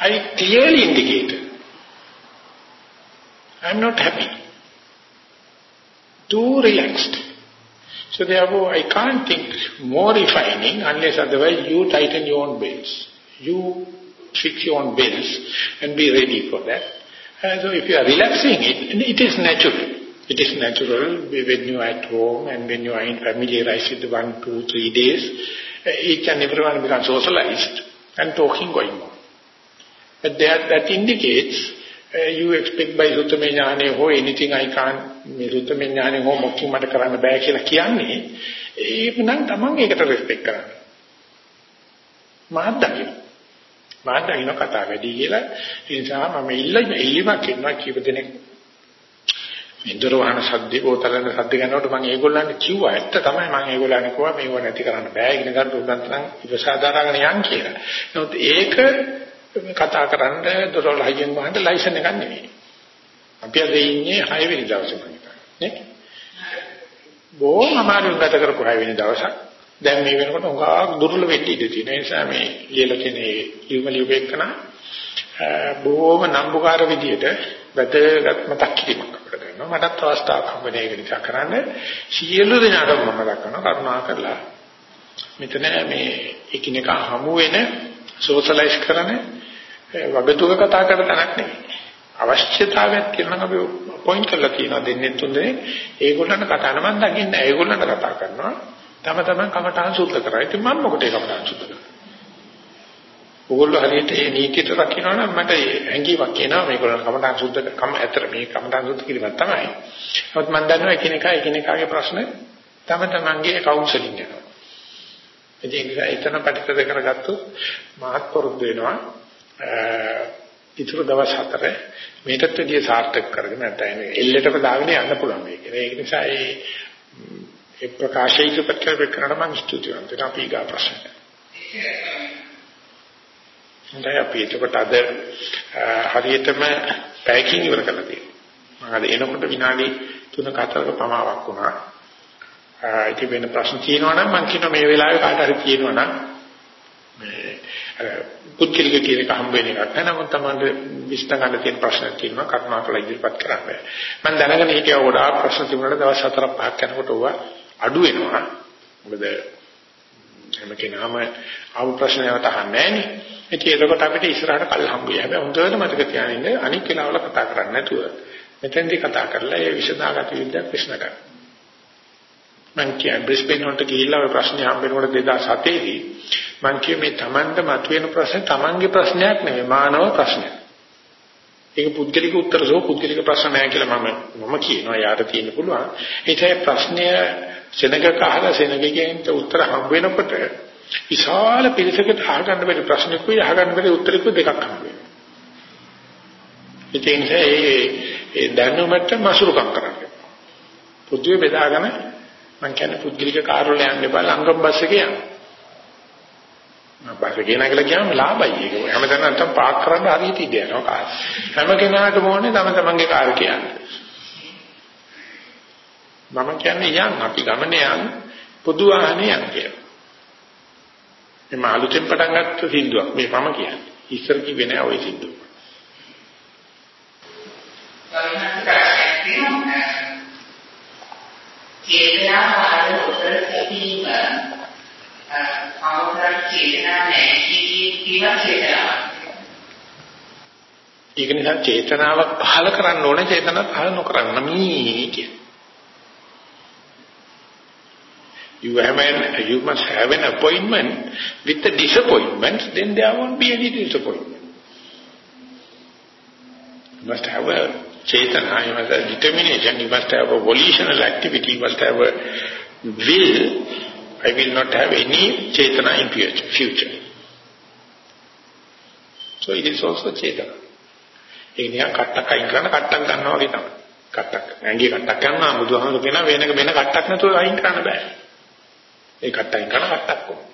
I clearly indicate, I am not happy. Too relaxed. So therefore, I can't think more refining unless otherwise you tighten your own belts. You fix your own belts and be ready for that. And so if you are relaxing it, it is natural. It is natural when you are at home and when you are familiarized with one, two, three days, each and everyone becomes socialized and talking going on. But that, that indicates uh, you expect by Suttame Jnane, who anything I can't මේ සුත්තමේ ඥානෙ හෝ මොකක් මට කරන්න බෑ කියලා කියන්නේ ඒක නම් තමන් ඒකට රෙස්පෙක්ට් කරන්න. මාත් දකින්න. මාත් දකින්න කතා වැඩි කියලා ඒ නිසා මම ඉල්ල ඉල්ලීමක් කරනවා කීප දෙනෙක් ඉන්දර වහන සද්ද බෝතලන සද්ද ගන්නකොට මම ඒගොල්ලන්ට කිව්වා ඇත්ත තමයි මම ඒගොල්ලන්ට කිව්වා මේව නැති කරන්න බෑ ඉගෙන ගන්න උදන් තරම් ඉවසාදාරගෙන යන් කියලා. නමුත් ඒක කතා කරන්න දොරවල් හයියෙන් වහන්න ලයිසන් එකක් නෙවෙයි. අපි අද ඉන්නේ 6 වෙනි දවසේ මම නේ. බොහොම අමාරුවෙන් ගත කරපු 6 වෙනි දවසක්. දැන් මේ වෙනකොට උගා දුර්වල වෙන්න ඉඩ තියෙන නිසා මේ ලියලා තියෙන ලියුම ලියුපෙකන බොහොම නම්බුකාර විදියට වැදගත් මතක් කිරීමක් අපිට කරනවා. මටත් අවස්ථාවක් හම්බෙන්නේ ඒක නිසා කරන්න සියලු දෙනාටම මම දක්වනවා කරුණා කරලා මෙතන මේ එකිනෙකා හමු වෙන සෝෂලයිස් කරන්නේ වගතුක කතා කරන තැනක් නෙවෙයි. අවශ්‍යතාවයක් කියලා නම් අපි පොයින්ට් කරලා තියෙනවා දෙන්නේ තුන් දෙනෙක්. ඒගොල්ලන්ට කතා නම් දකින්න ඒගොල්ලන්ට කතා කරනවා. තම තමන් කමටහන් සුද්ධ කරා. ඉතින් මම මොකටද කමටහන් සුද්ධ කරන්නේ? ඕගොල්ලෝ හරියට මේ නීතියට රකින්නවා නම් මට හැඟීමක් එනවා මේගොල්ලන් කමටහන් සුද්ධ කම ඇතර මේ කමටහන් සුද්ධ කිරීම තමයි. නමුත් මම දන්නවා එකිනෙකා එකිනෙකාගේ ප්‍රශ්න තම තමන්ගේ කවුන්සලින් කරනවා. ඉතින් එතන පිටිතද කරගත්තොත් මහත් පොරුද්ද වෙනවා. ඉතුරු දවස් හතර මේකත් වැඩිය සාර්ථක කරගෙන නැත්නම් එල්ලෙටම දාගෙන යන්න පුළුවන් මේක. ඒක නිසා ඒ ඒ ප්‍රකාශය ඉදිරිපත් කරලා මම ස්තුතිවන්ත වෙනවා අපි ගා ප්‍රශ්නට. හොඳයි අපි එතකොට අද හරියටම පැකින් ඉවර කරලා තියෙනවා. මම අද එනකොට විනාඩි 3-4ක පමාවක් වුණා. ඉතින් වෙන ප්‍රශ්න තියෙනවා නම් මම කියනවා මේ වෙලාවේ කාට හරි තියෙනවා නම් මේ පුත්කලික කියන එක හම්බ වෙන එකක් නෑ නමුත් තමයි විශ්ත ගන්න තියෙන ප්‍රශ්න තියෙනවා කරුණාකර ඉදිරිපත් කරන්න. මම දැනගෙන හිටියා ගොඩාක් ප්‍රශ්න තිබුණාට දවස් 4-5ක් යනකොට ඕවා අඩු වෙනවා. මොකද හැම කෙනාම ආව ප්‍රශ්නයකට අහන්නේ නෑනේ. ඉතින් එතකොට අපිට ඉස්සරහට කල් හම්බ වෙයි. හැබැයි හොඳට මතක තියාගන්න අනික් වෙලාවල කතා කරන්නේ නැතුව මෙතෙන්දී කතා කරලා ඒ විසඳාගත යුද්ධ ප්‍රශ්න ගන්න. මම කියන්නේ බ්‍රිස්බේන් වලට ගිහිල්ලා ඔය ප්‍රශ්නේ හම්බෙනකොට 2007 දී මම කිය මේ Tamanda මතුවෙන ප්‍රශ්නේ Tamanගේ ප්‍රශ්නයක් නෙවෙයි මානව ප්‍රශ්නයක්. ඒක පුද්ගලික උත්තර සෝ පුද්ගලික ප්‍රශ්න නැහැ කියලා මම මම කියනවා යාට තියෙන්න පුළුවන්. ඒකයි ප්‍රශ්නය සෙනග කහලා සෙනගකින් උත්තර හම්බ වෙනකොට විශාල පිරිසකට අහගන්න බැරි ප්‍රශ්නකුයි අහගන්න බැරි උත්තරකුයි දෙකක් හම්බ වෙනවා. ඒ නිසා ඒ ඒ දැනුමට මසුරුකම් කරන්න. පොදුවේ බෙදාගෙන මම කියන්නේ පුද්ගලික කාර්යවල යන්න එපා ලංගම් බස් එකේ යන්න. බස් එකේ නැගලා ගියාම ලාභයි ඒක. හැමදාම නැත්තම් පාක් කරන්න හරියට ඉඳ යනවා කාර්. හැම කෙනාටම ඕනේ තම තමන්ගේ කාර් කියන්නේ. මම කියන්නේ යන් අපි ගමනේ යන් පොදු වාහනේ යන් කියලා. එම අලුතෙන් පටන් ගත්ත සින්දුවක් මේ මම කියන්නේ. ඉස්සර කිව්වේ නෑ ওই සින්දුව. චේතනාව උත්තර සැපීම අවතර චේතනා නැහැ කිව්ව චේතනාව. ඒක නිසා චේතනාවක් පහල කරන්න ඕනේ චේතනාවක් පහල නොකරන්න මේ කියන්නේ. You have an, you must have an appointment with the disappointment, then there won't be any disappointment. You must have a chetana, you must have determination, you must have a volitional activity, you must have a will. I will not have any chetana in future. So it is also chetana. ඒ නිකන් කට්ටක් අයින් කරන කට්ටක් ගන්නවා වගේ තමයි. කට්ටක්. ඇඟේ කට්ටක් ගන්නවා බුදුහාමුදුරු කියන වෙනක වෙන කට්ටක් නැතුව අයින් කරන්න බෑ. ඒ කට්ටයින් කරන කට්ටක් කොහොමද?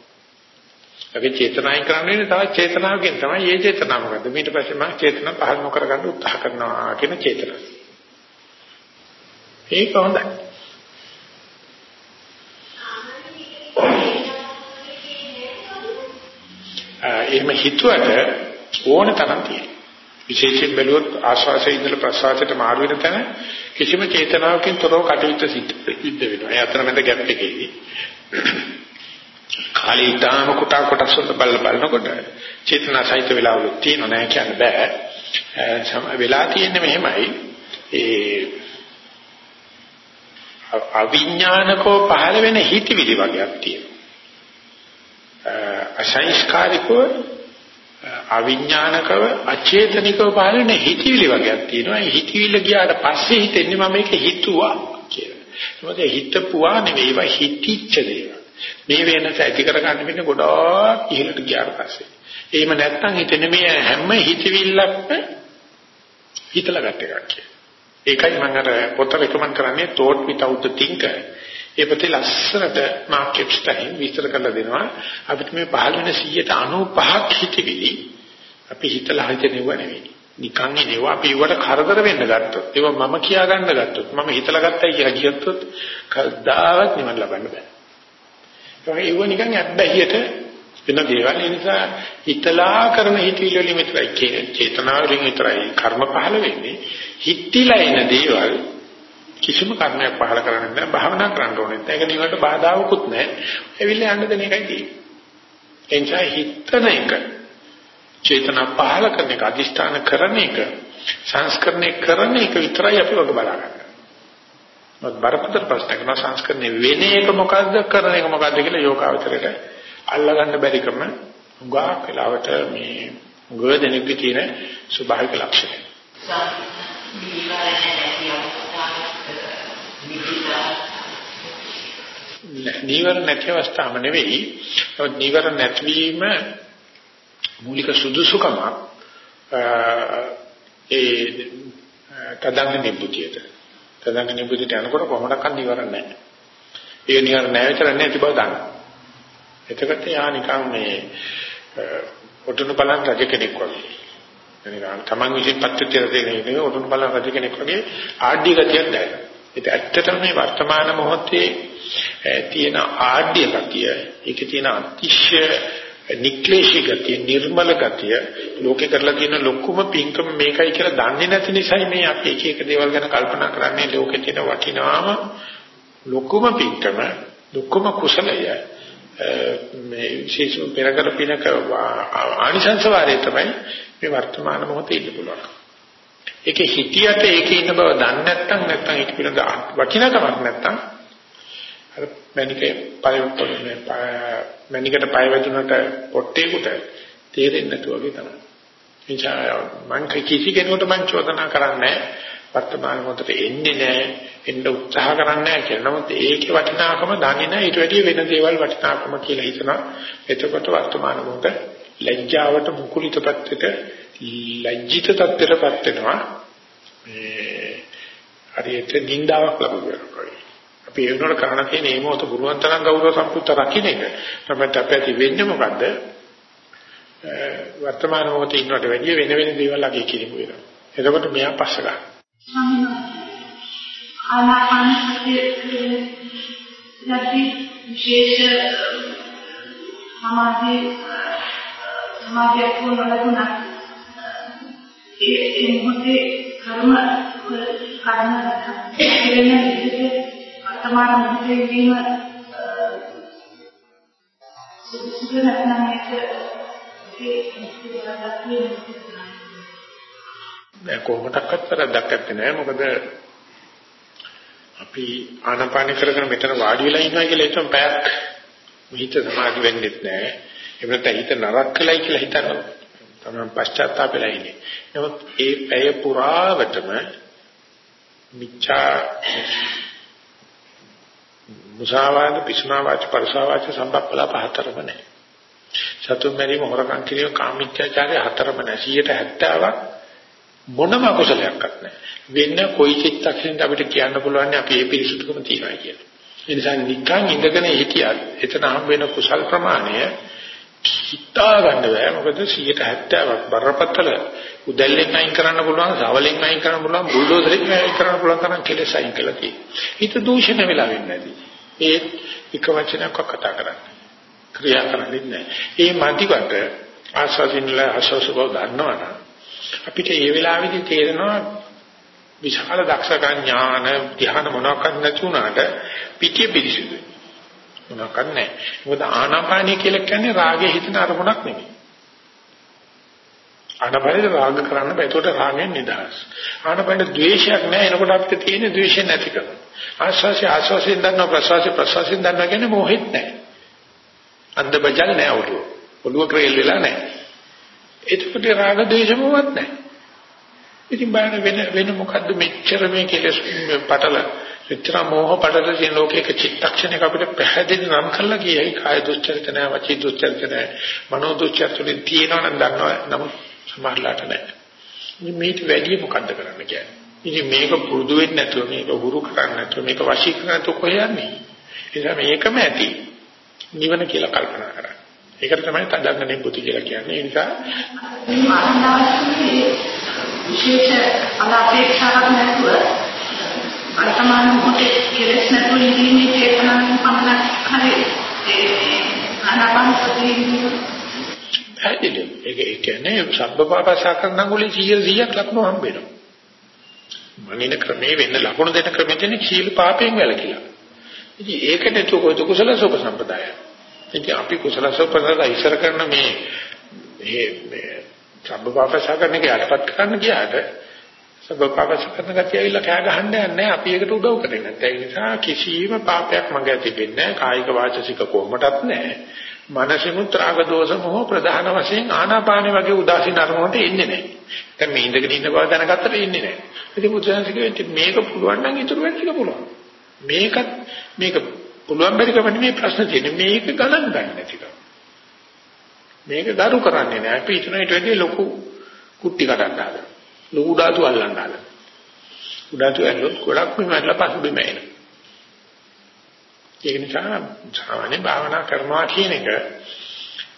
අපි චේතනාවෙන් කරන්නේ තවත් චේතනාවකින් තමයි මේ චේතනාව මොකද? ඊට පස්සේ මම චේතන පහළ නොකර ගන්න උත්සාහ කරනවා කියන චේතනාව. ඒක හොඳයි. එහෙම හිතුවට ඕන තරම් තියෙනවා. විශේෂයෙන් බැලුවොත් ආශ්වාසයේ ඉඳලා ප්‍රශ්වාසයට මාරු වෙන තැන කිසිම චේතනාවකින් තොරව කටයුත්ත සිද්ධ වෙනවා. ඒ අතරමැද ගැප් එකේදී කාලේ ඊටාම කුටා කොටස් වල බල බලනකොට චේතනා සහිත වෙලාවලු තියෙන නෑ කියන්න බෑ. සම වෙලා තියෙන්නේ මෙහෙමයි. ඒ අවිඥානිකව පහළ වෙන හිතවිලි වගේක් තියෙනවා. අසංස්කාරිකව අවිඥානිකව අචේතනිකව පහළ වෙන හිතවිලි වගේක් තියෙනවා. ඒ හිතවිල්ල ගියාට පස්සේ හිතෙන්නේ මම මේක හිතුවා කියලා. මොකද හිතපුවා නෙවෙයි ඒවා හිතිච්ච දේවල්. මේ වෙනස ඇති කරගන්න වෙන්නේ ගොඩාක් ඉහළට ගියාට පස්සේ. එහෙම නැත්නම් හිතෙන්නේ මේ හැම හිතවිල්ලක්ම හිතලා ගන්න එකක් කියලා. ඒකයි මම අර පොත රෙකමන්ඩ් කරන්නේ thought without the thinker. ඒ පොතේ ලස්සනට මාක් එප්ස්ටයින් විස්තර කරලා දෙනවා අපිට මේ පහළ වෙන 195ක් හිතවිලි අපි හිතලා හිතෙනව නෙවෙයි. නිකන් එනවා අපි ඒවට කරදර වෙන්න ගත්තොත් ඒවා මම කියා ගන්න ගත්තොත් මම හිතලා ගත්තයි කියලා කියත්තොත් කවදාවත් නිවන් ලබන්න බෑ. ඒක ඒව නිකන් අබ්බැහියට වෙන දේවල්. ඒ නිසා හිතලා කරන හිතවිලි වලින් විතරයි කියන්නේ චේතනාවලින් විතරයි කර්ම පහළ වෙන්නේ. හිතිලා එන දේවල් කිසිම කර්මයක් පහළ කරන්නේ නැහැ භාවනා කරන්න ඕනේ. නැහැ ඒක නිවට බාධාවකුත් නැහැ. ඇවිල්ලා යන්න දෙන එකයි තියෙන්නේ. එනිසා හිතන එක චේතනා පහල කරන එක අදිෂ්ඨාන කරන එක සංස්කරණය කරන එක විතරයි අපි වග බලාගන්න. මොකද බරපතල ප්‍රශ්නයක් නෝ සංස්කරණය වෙන එක මොකද්ද කරන එක මොකද්ද කියලා යෝගාවචරයට අල්ලගන්න බැරිකම උගා කලාවට මේ ගොඩනෙක තියෙන ස්වභාවික ලක්ෂණය. නීවර නැති අවස්ථාව නෙවෙයි. නමුත් නීවර නැතිවීම මූලික සුදුසුකම ඒ තදංග නිබ්බුතියට. තදංග නිබ්බුතියට යනකොට කොහොමඩක්වත් නීවර නැහැ. ඒ නීවර නැහැ විතර නැති බව දන්න. එතකොට යා නිකන් මේ ඔටුනු බලන් රජ කෙනෙක් වගේ. එනිසා තමන් විසින් පත්‍ත්‍ය දෙන එක ඔටුනු බලන් රජ කෙනෙක් වගේ ආඩ්‍ය ගතියක් දැනෙනවා. ඒක ඇත්තටම මේ වර්තමාන මොහොතේ තියෙන ආඩ්‍ය ගතිය, ඒකේ තියෙන අතිශය නික්ලේශී ගතිය, නිර්මල ගතිය, ලෝකේ කරලා තියෙන ලොකුම පින්කම මේකයි කියලා දන්නේ නැති නිසායි මේ අපි එක එක දේවල් ගැන කල්පනා කරන්නේ ලෝකේ තියෙන වටිනාම ලොකුම පින්කම, ලොකුම කුසලය මේ විශේෂ පෙරකර පිනක ආනිසංස වාරයේ තමයි මේ වර්තමාන මොහොතේ ඉන්න පුළුවන්. ඒකේ හිතියට ඒකේ ඉන්න බව දන්නේ නැත්නම් නැත්නම් ඒක පිළිබඳ වටිනාකමක් නැත්නම් අර මැනිකේ පරිවර්තන මැනිකට පය වැදුනට පොට්ටේකට තේරෙන්නේ නැතුව වගේ තමයි. එනිසා මම කිසි කෙනෙකුට මම චෝදනා කරන්නේ වර්තමාන මොහොතේ එන්නේ නැහැ එන්න උත්සාහ කරන්නේ නැහැ කියලා. නමුත් ඒකේ වටිනාකම දන්නේ නැහැ ඊට වැඩිය වෙන දේවල් වටිනාකම කියලා හිතනවා. එතකොට වර්තමාන මොහොත ලැජ්ජාවට මුකුලිත පැත්තට ලැජ්ජිත තත්ත්වයටපත් වෙනවා. මේ හරියට නින්දාවක් ලැබුවා. අපි ඒ වුණාට කරණ තියෙන මේ මොහොත පුරුවන් තරම් ගෞරව සම්පූර්ණ රකින්න එක. තමයි අපි ඇති වෙන්නේ මොකද්ද? වර්තමාන මොහොතේ ඉන්නවට වැඩිය වෙන වෙන දේවල් අගේ කිරිමු වෙනවා. එතකොට මෙයා පස්ස ගන්න. ආනාපාන සතිය යටි විශේෂ සමාධි සමාධියක් වුණා ඒ ඒ මොහොතේ කර්ම කර්ම කෙරෙන විදිහට වර්තමාන මොහොතේ වීම සුදුසු නැත්නම් ඒක ඒ දැන් කොහොමඩක්වත් වැරද්දක් නැහැ මොකද අපි ආනාපාන කරගෙන මෙතන වාඩි වෙලා ඉන්නවා කියලා හිතමු පැයක් හිත සමාධි වෙන්නේ නැහැ එහෙම නැත්නම් හිත නරක කළයි කියලා හිතනවා. තමයි පශ්චාත්තාපෙලා ඉන්නේ. නමුත් ඒ පැය පුරාවටම මිච්ඡා මුසාවාද පිසුනාවාච පරසාවාච සම්බප්පලා පහතරම නැහැ සතුන් මැරීම හොරකම් කිරීම කාමීත්‍යාචාරය හතරම නැහැ 70ක් මොනම අකුසලයක්වත් නැහැ. වෙන කොයි චිත්තක්ෂණයක අපිට කියන්න පුළුවන් අපි ඒ පිරිසුදුකම තියනවා කියලා. ඒ නිසා නිකන් ඉඳගෙන හිටියත් එතන හම් වෙන කුසල් ප්‍රමාණය හිතා ගන්න බෑ. මොකද 170ක් බරපතල උදැල්ලෙන් අයින් කරන්න පුළුවන්, සවලෙන් අයින් කරන්න පුළුවන්, බුල්ඩෝසරෙන් අයින් කරන්න පුළුවන් තරම් කෙලෙස් අයින් කළා තියෙනවා. හිත දූෂණය වෙලා වෙන්නේ නැති. ඒ එක වචනයක් කතා කරන්නේ. ක්‍රියා කරන්නේ නැහැ. ඒ මන්තිකට ආස්වාදින්ල ආස්වාසකව දන්නවනම් අපිට ඒ වෙලාවේදී තේරෙනවා විශාල දක්ෂකම් ඥාන ධ්‍යාන මොනවාක්වත් නැති වුණාට පිටිය පිරිසිදුයි. මොනවාක්වත් නැහැ. මොකද ආනාපානිය කියලා කියන්නේ රාගයේ හිතන අරමුණක් නෙමෙයි. ආනාපානේ රාග කරන්න බෑ. ඒකට රාගයෙන් නිදහස්. ආනාපානේ ද්වේෂයක් නැහැ. එනකොට අපිට තියෙන ද්වේෂය නැති කරනවා. ආස්වාසිය ආස්වාසියෙන් දන්නවා ප්‍රසවාසිය ප්‍රසවාසියෙන් දන්නවා කියන්නේ මොහෙත් නැහැ. අන්ධ බජල් නැහැ ඔළුව. ඔළුව ක්‍රේල් වෙලා නැහැ. එතකොට රාග දේශමවත් නැහැ. ඉතින් බලන්න වෙන වෙන මොකද්ද මෙච්චර මේ කෙලස් පටල මෙච්චර මෝහ පටල තියෙන ලෝකයක චිත්තක්ෂණයක අපිට පැහැදිලි නම් කරලා කියයි කාය දුස්චරිත නැහැ වචී දුස්චරිත නැහැ මනෝ දුස්චරිත තුලින් තියෙනවා නම් දන්නවා නමුත් සමහරලාට නැහැ. ඉතින් මේක වැඩි මොකද්ද කරන්න කියන්නේ? ඉතින් මේක පුරුදු වෙන්නේ නැතුව මේක හුරු කරන්නේ නැතුව මේක වශී කරන්නේ නැතුව කොහේ යන්නේ? ඒ නිසා මේකම ඇති නිවන කියලා කල්පනා කරන්නේ. ඒකට තමයි තදංග නිබ්බුති කියලා කියන්නේ. ඒ නිසා විශේෂ අනාපේක්ෂාවක් නැතුව වර්තමාන මොහොතේ කෙලෙස් නැතුව ඉඳීමේ චේතනාවෙන් පමණක් හරි ආනාපාන සතියේ පැහැදිලි. ඒක ඒ කියන්නේ සබ්බපාපසා කරන ගුලේ 100 100ක් ලකුණු හම්බ වෙනවා. මනින ක්‍රමේ වෙන්න ලකුණු දෙන ක්‍රමෙ තියෙන සීල පාපයෙන් වැළකීලා. ඉතින් ඒකට චෝකෝ කුසල සෝප සම්පදායයි. ඉතින් අපි කුසල සෝපසල ඉස්සර කරන මේ මේ සබ්බපාපස කරන එක යටපත් කරන්න ගියාට සබ්බපාපස කරන ගැතිය ඇවිල්ලා කෑ ගහන්න යන්නේ අපි ඒකට උදව් කරන්නේ නැත්නම් ඒ නිසා කිසිම පාපයක් මගේ ඇති වෙන්නේ නැහැ කායික වාචසික කොහොමඩත් නැහැ මනසෙමුත් රාග දෝෂ මොහ ප්‍රධාන වශයෙන් ආනාපානෙ වගේ උදාසීන අරමුණට එන්නේ නැහැ. දැන් මේ ඉඳගෙන ඉන්න බව දැනගත්තට එන්නේ නැහැ. ඉතින් බුදුසසුනේ මේක පුළුවන් නම් ඊටු වෙන්න ටික පුළුවන්. මේකත් මේක පුළුවන් බැරිකම නෙමෙයි ප්‍රශ්න තියෙන්නේ. මේක ගණන් ගන්න නැතිකම. මේක දරු කරන්නේ නැහැ. අපි හිතන ඊට වැඩිය ලොකු කුට්ටි කඩන්න හදනවා. ලොකු උඩාතු අල්ලන්න හදනවා. උඩාතු ඇල්ලුවොත් ගොඩක් මෙමෙట్లా පසුබිම එනවා. ඒක නිසා සාමාන්‍ය භාවනා කරනවා කියන එක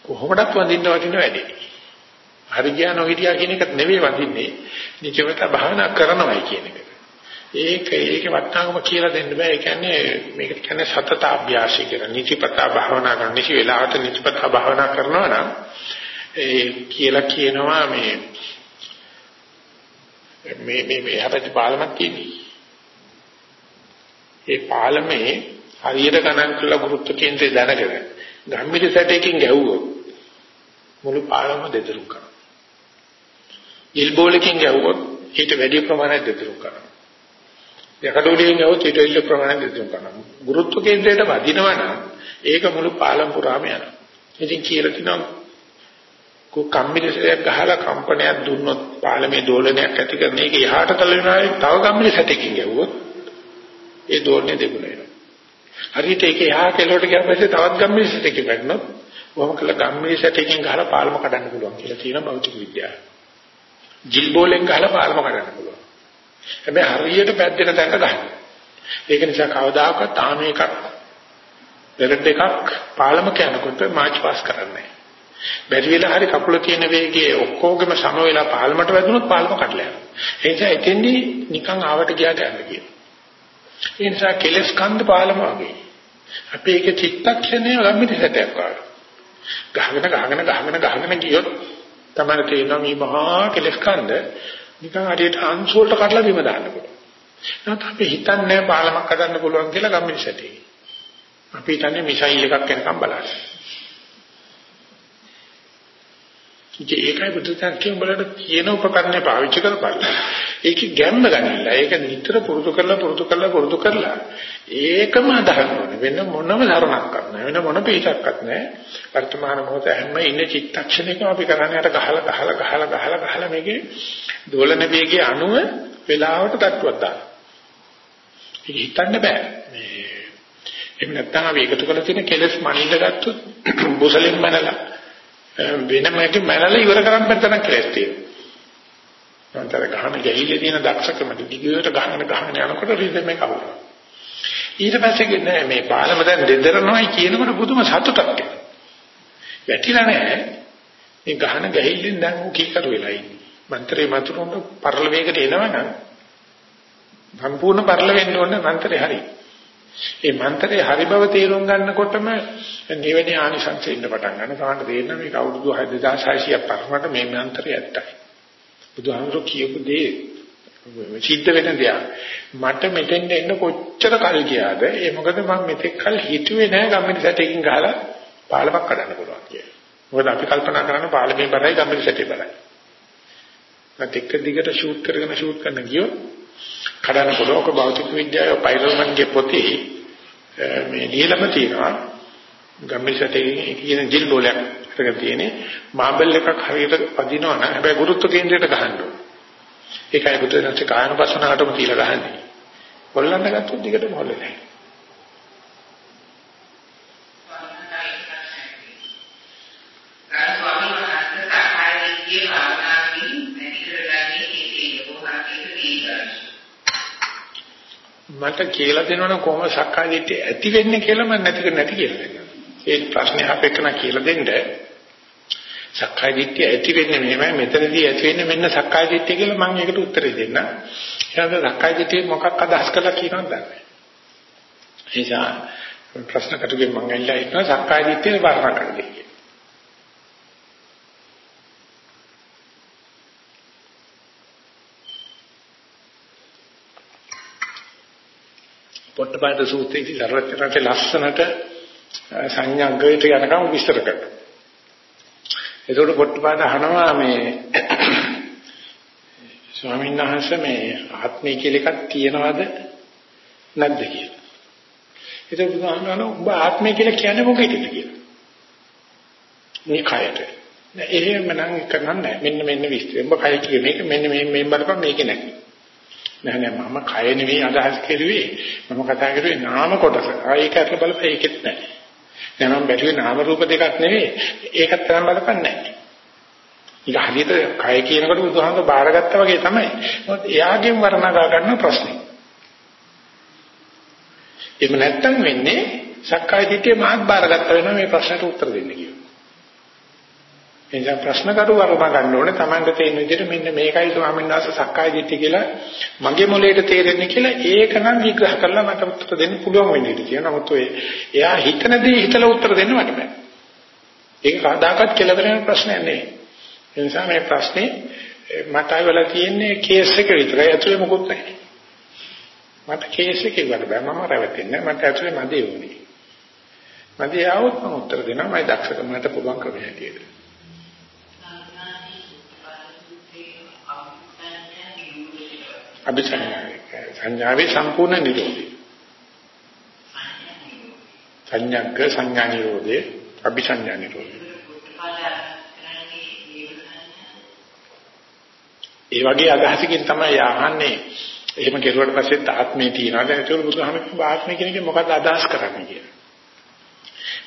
කොහොමදත් වඳින්න වටින වැඩේ. හරි ගියා නොහිටියා කියන එක නෙවෙයි වඳින්නේ. නිජමත භාවනා කරනවායි කියන එක. ඒක ඒක වටනාකම කියලා දෙන්න බෑ. ඒ කියන්නේ මේකට කියන්නේ සතත අභ්‍යාසය කියලා. නිතිපතා භාවනා කරන නිසි වෙලාවට නිතිපතා භාවනා කරනවා නම් ඒ කියලා කියනවා මේ මේ මේ මේ හැබැයි පාලමක් කියන්නේ. ඒ පාලමේ හරියට ගණන් කළා ගුරුත්ව කේන්ද්‍රය දැනගෙන ගම්මිරි සැටයකින් ගැහුවොත් මුළු පාලම දෙදරුම් කරනවා. ඉල්බෝලකින් ගැහුවොත් ඊට වැඩි ප්‍රමාණයක් දෙදරුම් කරනවා. යකඩෝලියෙන් ගැහුවොත් ඊට වැඩි ප්‍රමාණයක් දෙදරුම් කරනවා. ගුරුත්ව කේන්ද්‍රයට වදිනවා නම් ඒක මුළු පාලම පුරාම යනවා. ඉතින් කියලා තිනවා කො කම්මිරිසයක් ගහලා කම්පනයක් දුන්නොත් පාලමේ දෝලනයක් ඇති කරන එක යහට කල වෙනාවේ තව කම්මිරිස සැටකින් ගැහුවොත් ඒ දෝලනය දෙගුණ වෙනවා. හරියට ඒක එහා කෙලවට ගියාම පස්සේ තවත් ගම්මිරිසට එක වැටුණොත් කොහොම කළ ගම්මිරිසටකින් ගහලා පාලම කඩන්න පුළුවන් කියලා තියෙන භෞතික විද්‍යාව. ජිල් බෝලෙන් ගහලා පාලම කඩන්න පුළුවන්. හැබැයි හරියට පැද්දෙන තැනට ගන්න. ඒක නිසා කවදාකවත් තාම එකක් පෙරට එකක් පාලම යනකොට මාච් පාස් කරන්නේ බැරි වෙලා හරි කකුල තියෙන වේගයේ ඔක්කොගම සම වෙලා පාලමට වැදුනොත් පාලම කඩලා යනවා. ඒ නිසා එතෙන්දී නිකන් ආවට ගියාට යන්න කියනවා. ඒ නිසා කෙලස් කන්ද පාලම වගේ. අපි ඒක චිත්තක්ෂණය ළම්මිට සැටයක් වගේ. ගහගෙන ගහගෙන ගහගෙන ගහගෙන ගියොත් තමයි තේරෙනවා මේ මහා කෙලස් කන්ද නිකන් හරියට අංශු වලට කඩලා බිම දාන්න පුළුවන්. නැත්නම් අපි හිතන්නේ පාලමක් හදන්න පුළුවන් කියලා ගම්මිට සැටේ. අපි හිතන්නේ මිසයිල් එකක් එනකම් බලන්න. ඉතින් ඒකයි බුදුසසුන කියන බලට කියන උපකරණය පාවිච්චි කරපළ. ඒකේ ගැම්ම ගන්නilla. ඒක නිතර පුරුදු කරලා පුරුදු කරලා පුරුදු කරලා ඒකම අදහන්න ඕනේ. වෙන මොනම ධර්මයක් නැහැ. වෙන මොන පිටක්වත් නැහැ. වර්තමාන මොහොත හැම ඉන්න චිත්තක්ෂණයකම අපි කරන්නේ අර ගහලා ගහලා ගහලා ගහලා ගහලා මේකේ දෝලන වේගයේ අණුව වෙලාවට තට්ටුවක් දානවා. ඒක හිතන්න බෑ. මේ එහෙම නැත්නම් අපි එකතු කරලා තියෙන කෙලස් මනින්න ගත්තොත් බුසලෙන් මනලා වෙනමක මනලා ඉවර කරන්න බැරි තරම් කෙලස් තියෙනවා. අන්තර ගහන ගැහිලේ තියෙන දක්ෂකම දිගට ගහන ගහන යනකොට රිද්ම එක අවුලනවා. ඊට පස්සේ නෑ මේ පාලම දැන් දෙදරනවායි කියනකොට පුදුම සතුටක් එනවා. වැටිලා නෑ. මේ ගහන ගැහිල්ලෙන් දැන් උ කීකරු වෙලා ඉන්නේ. මන්ත්‍රේ මතුරුන පරල වේගයට එනවනම් සම්පූර්ණ පරල වෙන්න ඕනේ මන්ත්‍රේ හරියි. ඒ මන්ත්‍රයේ හරි බව තේරුම් ගන්නකොටම නිවෙන ආනිසංසෙ ඉන්න පටන් ගන්න. සාහන තේරෙන මේක අවුරුදු 2600ක් පරමට මේ මන්ත්‍රය ඇත්තයි. බුදුහාමුදුරුවෝ කියපු දේ සිද්ධ වෙන දෙයක්. මට මෙතෙන් එන්න කොච්චර කල් ගියාද? ඒ මොකද මම මෙතෙක් කල් හිතුවේ නෑ ගම්මිණි සැටයකින් ගහලා පාලමක් කඩන්න පුළුවන් කියලා. මොකද අපි කල්පනා කරන්නේ පාලමේ බරයි ගම්මිණි සැටේ බරයි. නැත් එක දිගට ෂූට් කරගෙන ෂූට් කරන ගියොත් කඩන්න පුළුවන්. ඔක භෞතික විද්‍යාවේ පයිරල්මන්ගේ පොතේ මේ ලියලම තියෙනවා. ගම්මිසටේ කියන ජිල් බෝලයක් අරගෙන තියෙන්නේ මාබල් එකක් හරියට පදිනවා නම් හැබැයි ගුරුත්ව කේන්ද්‍රයට ගහන්න ඕනේ. ඒකයි බුදුරජාණන් කායනපසනාවටම තියලා ගහන්නේ. හොල්ලන්න ගත්තොත් දිගටම හොල්ලන්නේ නැහැ. මට කියලා දෙනවනම් කොහොම සක්කාය දිට්ඨිය ඇති වෙන්නේ කියලා මම නැතික නැති කියලා දෙනවා. ඒ ප්‍රශ්නේ අපෙකන කියලා දෙන්න සක්කාය දිට්ඨිය ඇති වෙන්නේ මෙහෙමයි මෙතනදී ඇති වෙන්නේ මෙන්න සක්කාය දිට්ඨිය කියලා මම ඒකට උත්තරේ දෙන්න. එහෙනම් සක්කාය දිට්ඨිය මොකක් අදහස් කරලා කියනවද දන්නේ. නිසා ප්‍රශ්න කටුගේ මම ඇවිල්ලා ඉන්නවා සක්කාය දිට්ඨිය වර්ණ කරන්නේ. පොට්ටපාද සූත්‍රයේදී සර්වඥාන්සේ ලස්සනට සංඥාංගයට යනකම් විස්තර කරනවා. එතකොට පොට්ටපාද අහනවා මේ ස්වාමීන් වහන්සේ මේ ආත්මය කියලා එකක් තියනවද නැද්ද කියලා. ඒක බුදුහාමන ඔබ ආත්මය කියලා කියන්නේ මොකේද කියලා. මේ කයට. එහෙම නම් කරන්නේ මෙන්න මෙන්න විස්තර. ඔබ කය කිය මේක මෙන්න මේ මේ බලපන් මේක නැහැ. නෑ නෑ මම කය නෙවෙයි අදහස් කෙරුවේ. මම කතා කරුවේ නාම කොටස. ආ ඒක අතල බලපෑ ඒකෙත් නැහැ. දැන් මම බැලුවේ නාම රූප දෙකක් නෙවෙයි. ඒකත් තරම් බලපන්නේ නැහැ. ඒක හරියට කය කියනකොට බුදුහාමර බාරගත්තා වගේ තමයි. මොකද එයාගෙන් වර්ණනා ගන්න ප්‍රශ්නේ. එහෙම නැත්තම් වෙන්නේ සක්කාය දිට්ඨිය මාත් බාරගත්ත වෙනවා මේ ප්‍රශ්නට උත්තර දෙන්න කියලා. එනිසා ප්‍රශ්න කරු වර්ණනා ගන්න ඕනේ Tamanda තේින විදිහට මෙන්න මේකයි ස්වාමීන් වහන්සේ සක්කාය දිට්ඨිය කියලා මගේ මොලේට තේරෙන්නේ කියලා ඒක නම් විග්‍රහ කරලා මට උත්තර දෙන්න පුළුවන් වෙන්නේ කියලා. නමුත් ඔය එයා හිතන දේ හිතලා උත්තර දෙන්න මට බෑ. ඒක කවදාකවත් කෙලවර වෙන ප්‍රශ්නයක් නෙවෙයි. ඒ නිසා මේ ප්‍රශ්නේ මට අයවලා තියෙන්නේ කේස් එක විතරයි. ඇතුලේ මොකුත් නැහැ. මට කේස් එකේ වල බෑ මම රැවටෙන්නේ මට ඇතුලේ මදේ වුණේ. මදේ આવොත් මම උත්තර දෙනවා මම දක්ෂකම මට පුළුවන් ක්‍රමයක් හැටියට. අபிසංඥාවේ සංඥාවේ සම්පූර්ණ නිරෝධය. සංඥාක සංඥා නිරෝධේ අபிසංඥා නිරෝධය. ඒ වගේ අදහසකින් තමයි අහන්නේ එහෙම කෙරුවට පස්සේ ආත්මේ තියනවා දැන් ඒක බුදුහාමගේ ආත්මය කියන එක මොකක්ද අදහස් කරන්නේ කියලා.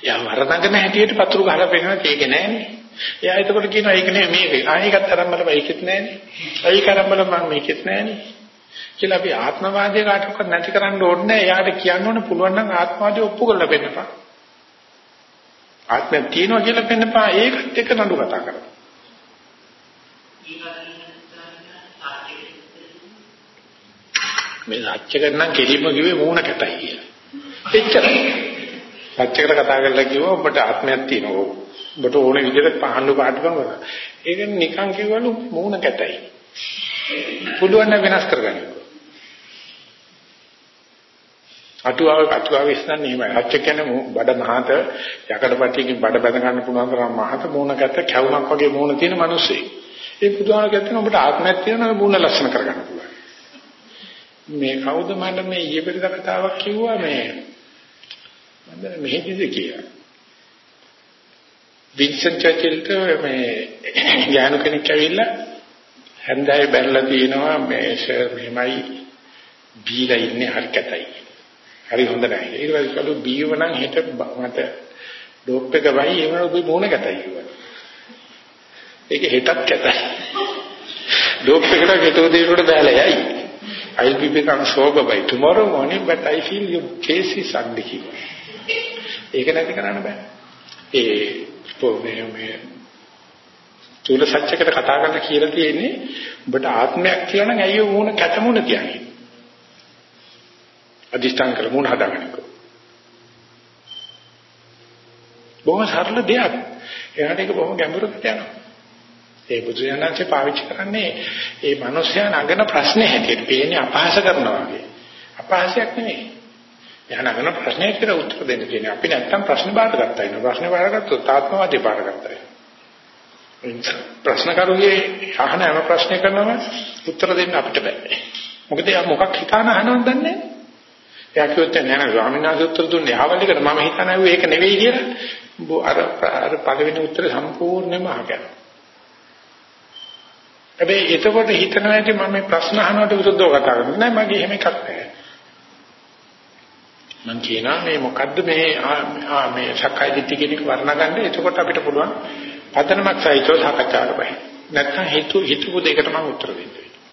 යා වරදඟන හැටියට පතුරු ගහලා පෙන්නන ඒක නෑනේ. එයා එතකොට කියනවා ඒක නේ මේක. ආයෙකත් අරන් බලපන් ඒකෙත් නෑනේ. ඒක අරන් බලපන් මම මේකෙත් නෑනේ. කියලා අපි ආත්මවාදය කාටවත් නැති කරන්න ඕනේ නෑ. එයාට කියන්න ඕනේ පුළුවන් නම් ආත්මවාදය ඔප්පු කරලා පෙන්නපන්. ආත්මය තියෙනවා කියලා පෙන්නපන් ඒකත් එක්ක නඩු කතා කරමු. මේ සත්‍යකට නම් කෙලින්ම කිව්වේ මූණ කැතයි කියලා. එච්චරයි. සත්‍යකට කතා කරලා කිව්වා ඔබට ආත්මයක් තියෙනවා. ඔබට ඕන විදිහට පහන්නු පාටකම් කරා. ඒක නිකන් කිව්වලු මූණ කැතයි. පුළුවන් නම් වෙනස් කරගන්න. අටුවාව අටුවාව ඉස්සන්නේ එහෙමයි. අච්ච කියන්නේ බඩ මහත යකඩපටියකින් බඩ බැඳ ගන්න පුළුවන් තරම් මහත මූණ කැත කැවුමක් වගේ මූණ තියෙන මිනිස්සෙක්. ඒ බුදුහාම කියනවා ඔබට ආත්මයක් තියෙනවා මූණ ලක්ෂණ කරගන්න පුළුවන්. මේ කවුද මට මේ ඊයේ පෙරේද කතාවක් කිව්වා මේ මම මෙහෙදිද කියලා. වින්සන් චර්චිල්ට මේ ඥාන කෙනෙක් ඇවිල්ලා හන්දෑවේ බැලලා තිනවා මේ සර් මෙහෙමයි බීලා ඉන්නේ හරි කැතයි. හරි හොඳ නැහැ. ඊට පස්සේ කළු බීව නම් හෙට මට ඩොප් එක වයි ඒ වුණා ඔබ මොන කැතයි කිව්වා. ඒක හෙටත් කැතයි. ඩොප් එකට හෙට උදේට බැලලා යයි. I'll be become sober by tomorrow morning but I feel your case is ugly. ඒක නැති කරන්න බෑ. ඒ මේ මේ චූල සත්‍යකට කතා කරන්න කියලා තියෙන්නේ ඔබට ආත්මයක් කියලා නම් ඇයි වුණ කැතමුණ කියන්නේ. අදිෂ්ඨාන කර මුණ හදාගන්නකෝ. බොහොම සරල දෙයක්. එයාට ඒක බොහොම ගැඹුරකට යනවා. ඒ බුදුසසුනාංශේ පාවිච්චි කරන්නේ ඒ මිනිස්යා නගන ප්‍රශ්නේ හැටියට පේන්නේ අපහාස කරනවා වගේ. අපහාසයක් නෙමෙයි. එයා නගන ප්‍රශ්නයට කියලා උත්තර දෙන්න තියෙනවා. අපි නැත්තම් ප්‍රශ්න බාරගත්තා ඉන්න. ප්‍රශ්න බාරගත්තොත් ආත්මවාදී බාරගත්තා. ප්‍රශ්න කරුගේ අහන හැම ප්‍රශ්නයකම උත්තර දෙන්න අපිට බෑ. මොකද එයා මොකක් හිතාන අහනවද දන්නේ නැහැ. එයා කිව්වොත් නෑ නෑ ස්වාමීන් වහන්සේ උත්තර දුන්නේ ආවල් එකට මම හිතන්නේ ඒක නෙවෙයි කියලා. අර අර පළවෙනි උත්තරේ සම්පූර්ණයෙන්ම අහගන්නවා. හැබැයි එතකොට හිතනවා ඇති මම මේ ප්‍රශ්න අහනවට විරුද්ධව කතා කරනවා. නෑ මගේ එහෙම එකක් නැහැ. මං කියනවා මේ මොකද්ද මේ මේ සක්කාය දිට්ඨිය කියන එක වර්ණ ගන්න. එතකොට අපිට පුළුවන් පදනමක් සහිතව සාකච්ඡාවට බහින්න. නැත්නම් හිතු හිතුව දෙකට මම උත්තර දෙන්න.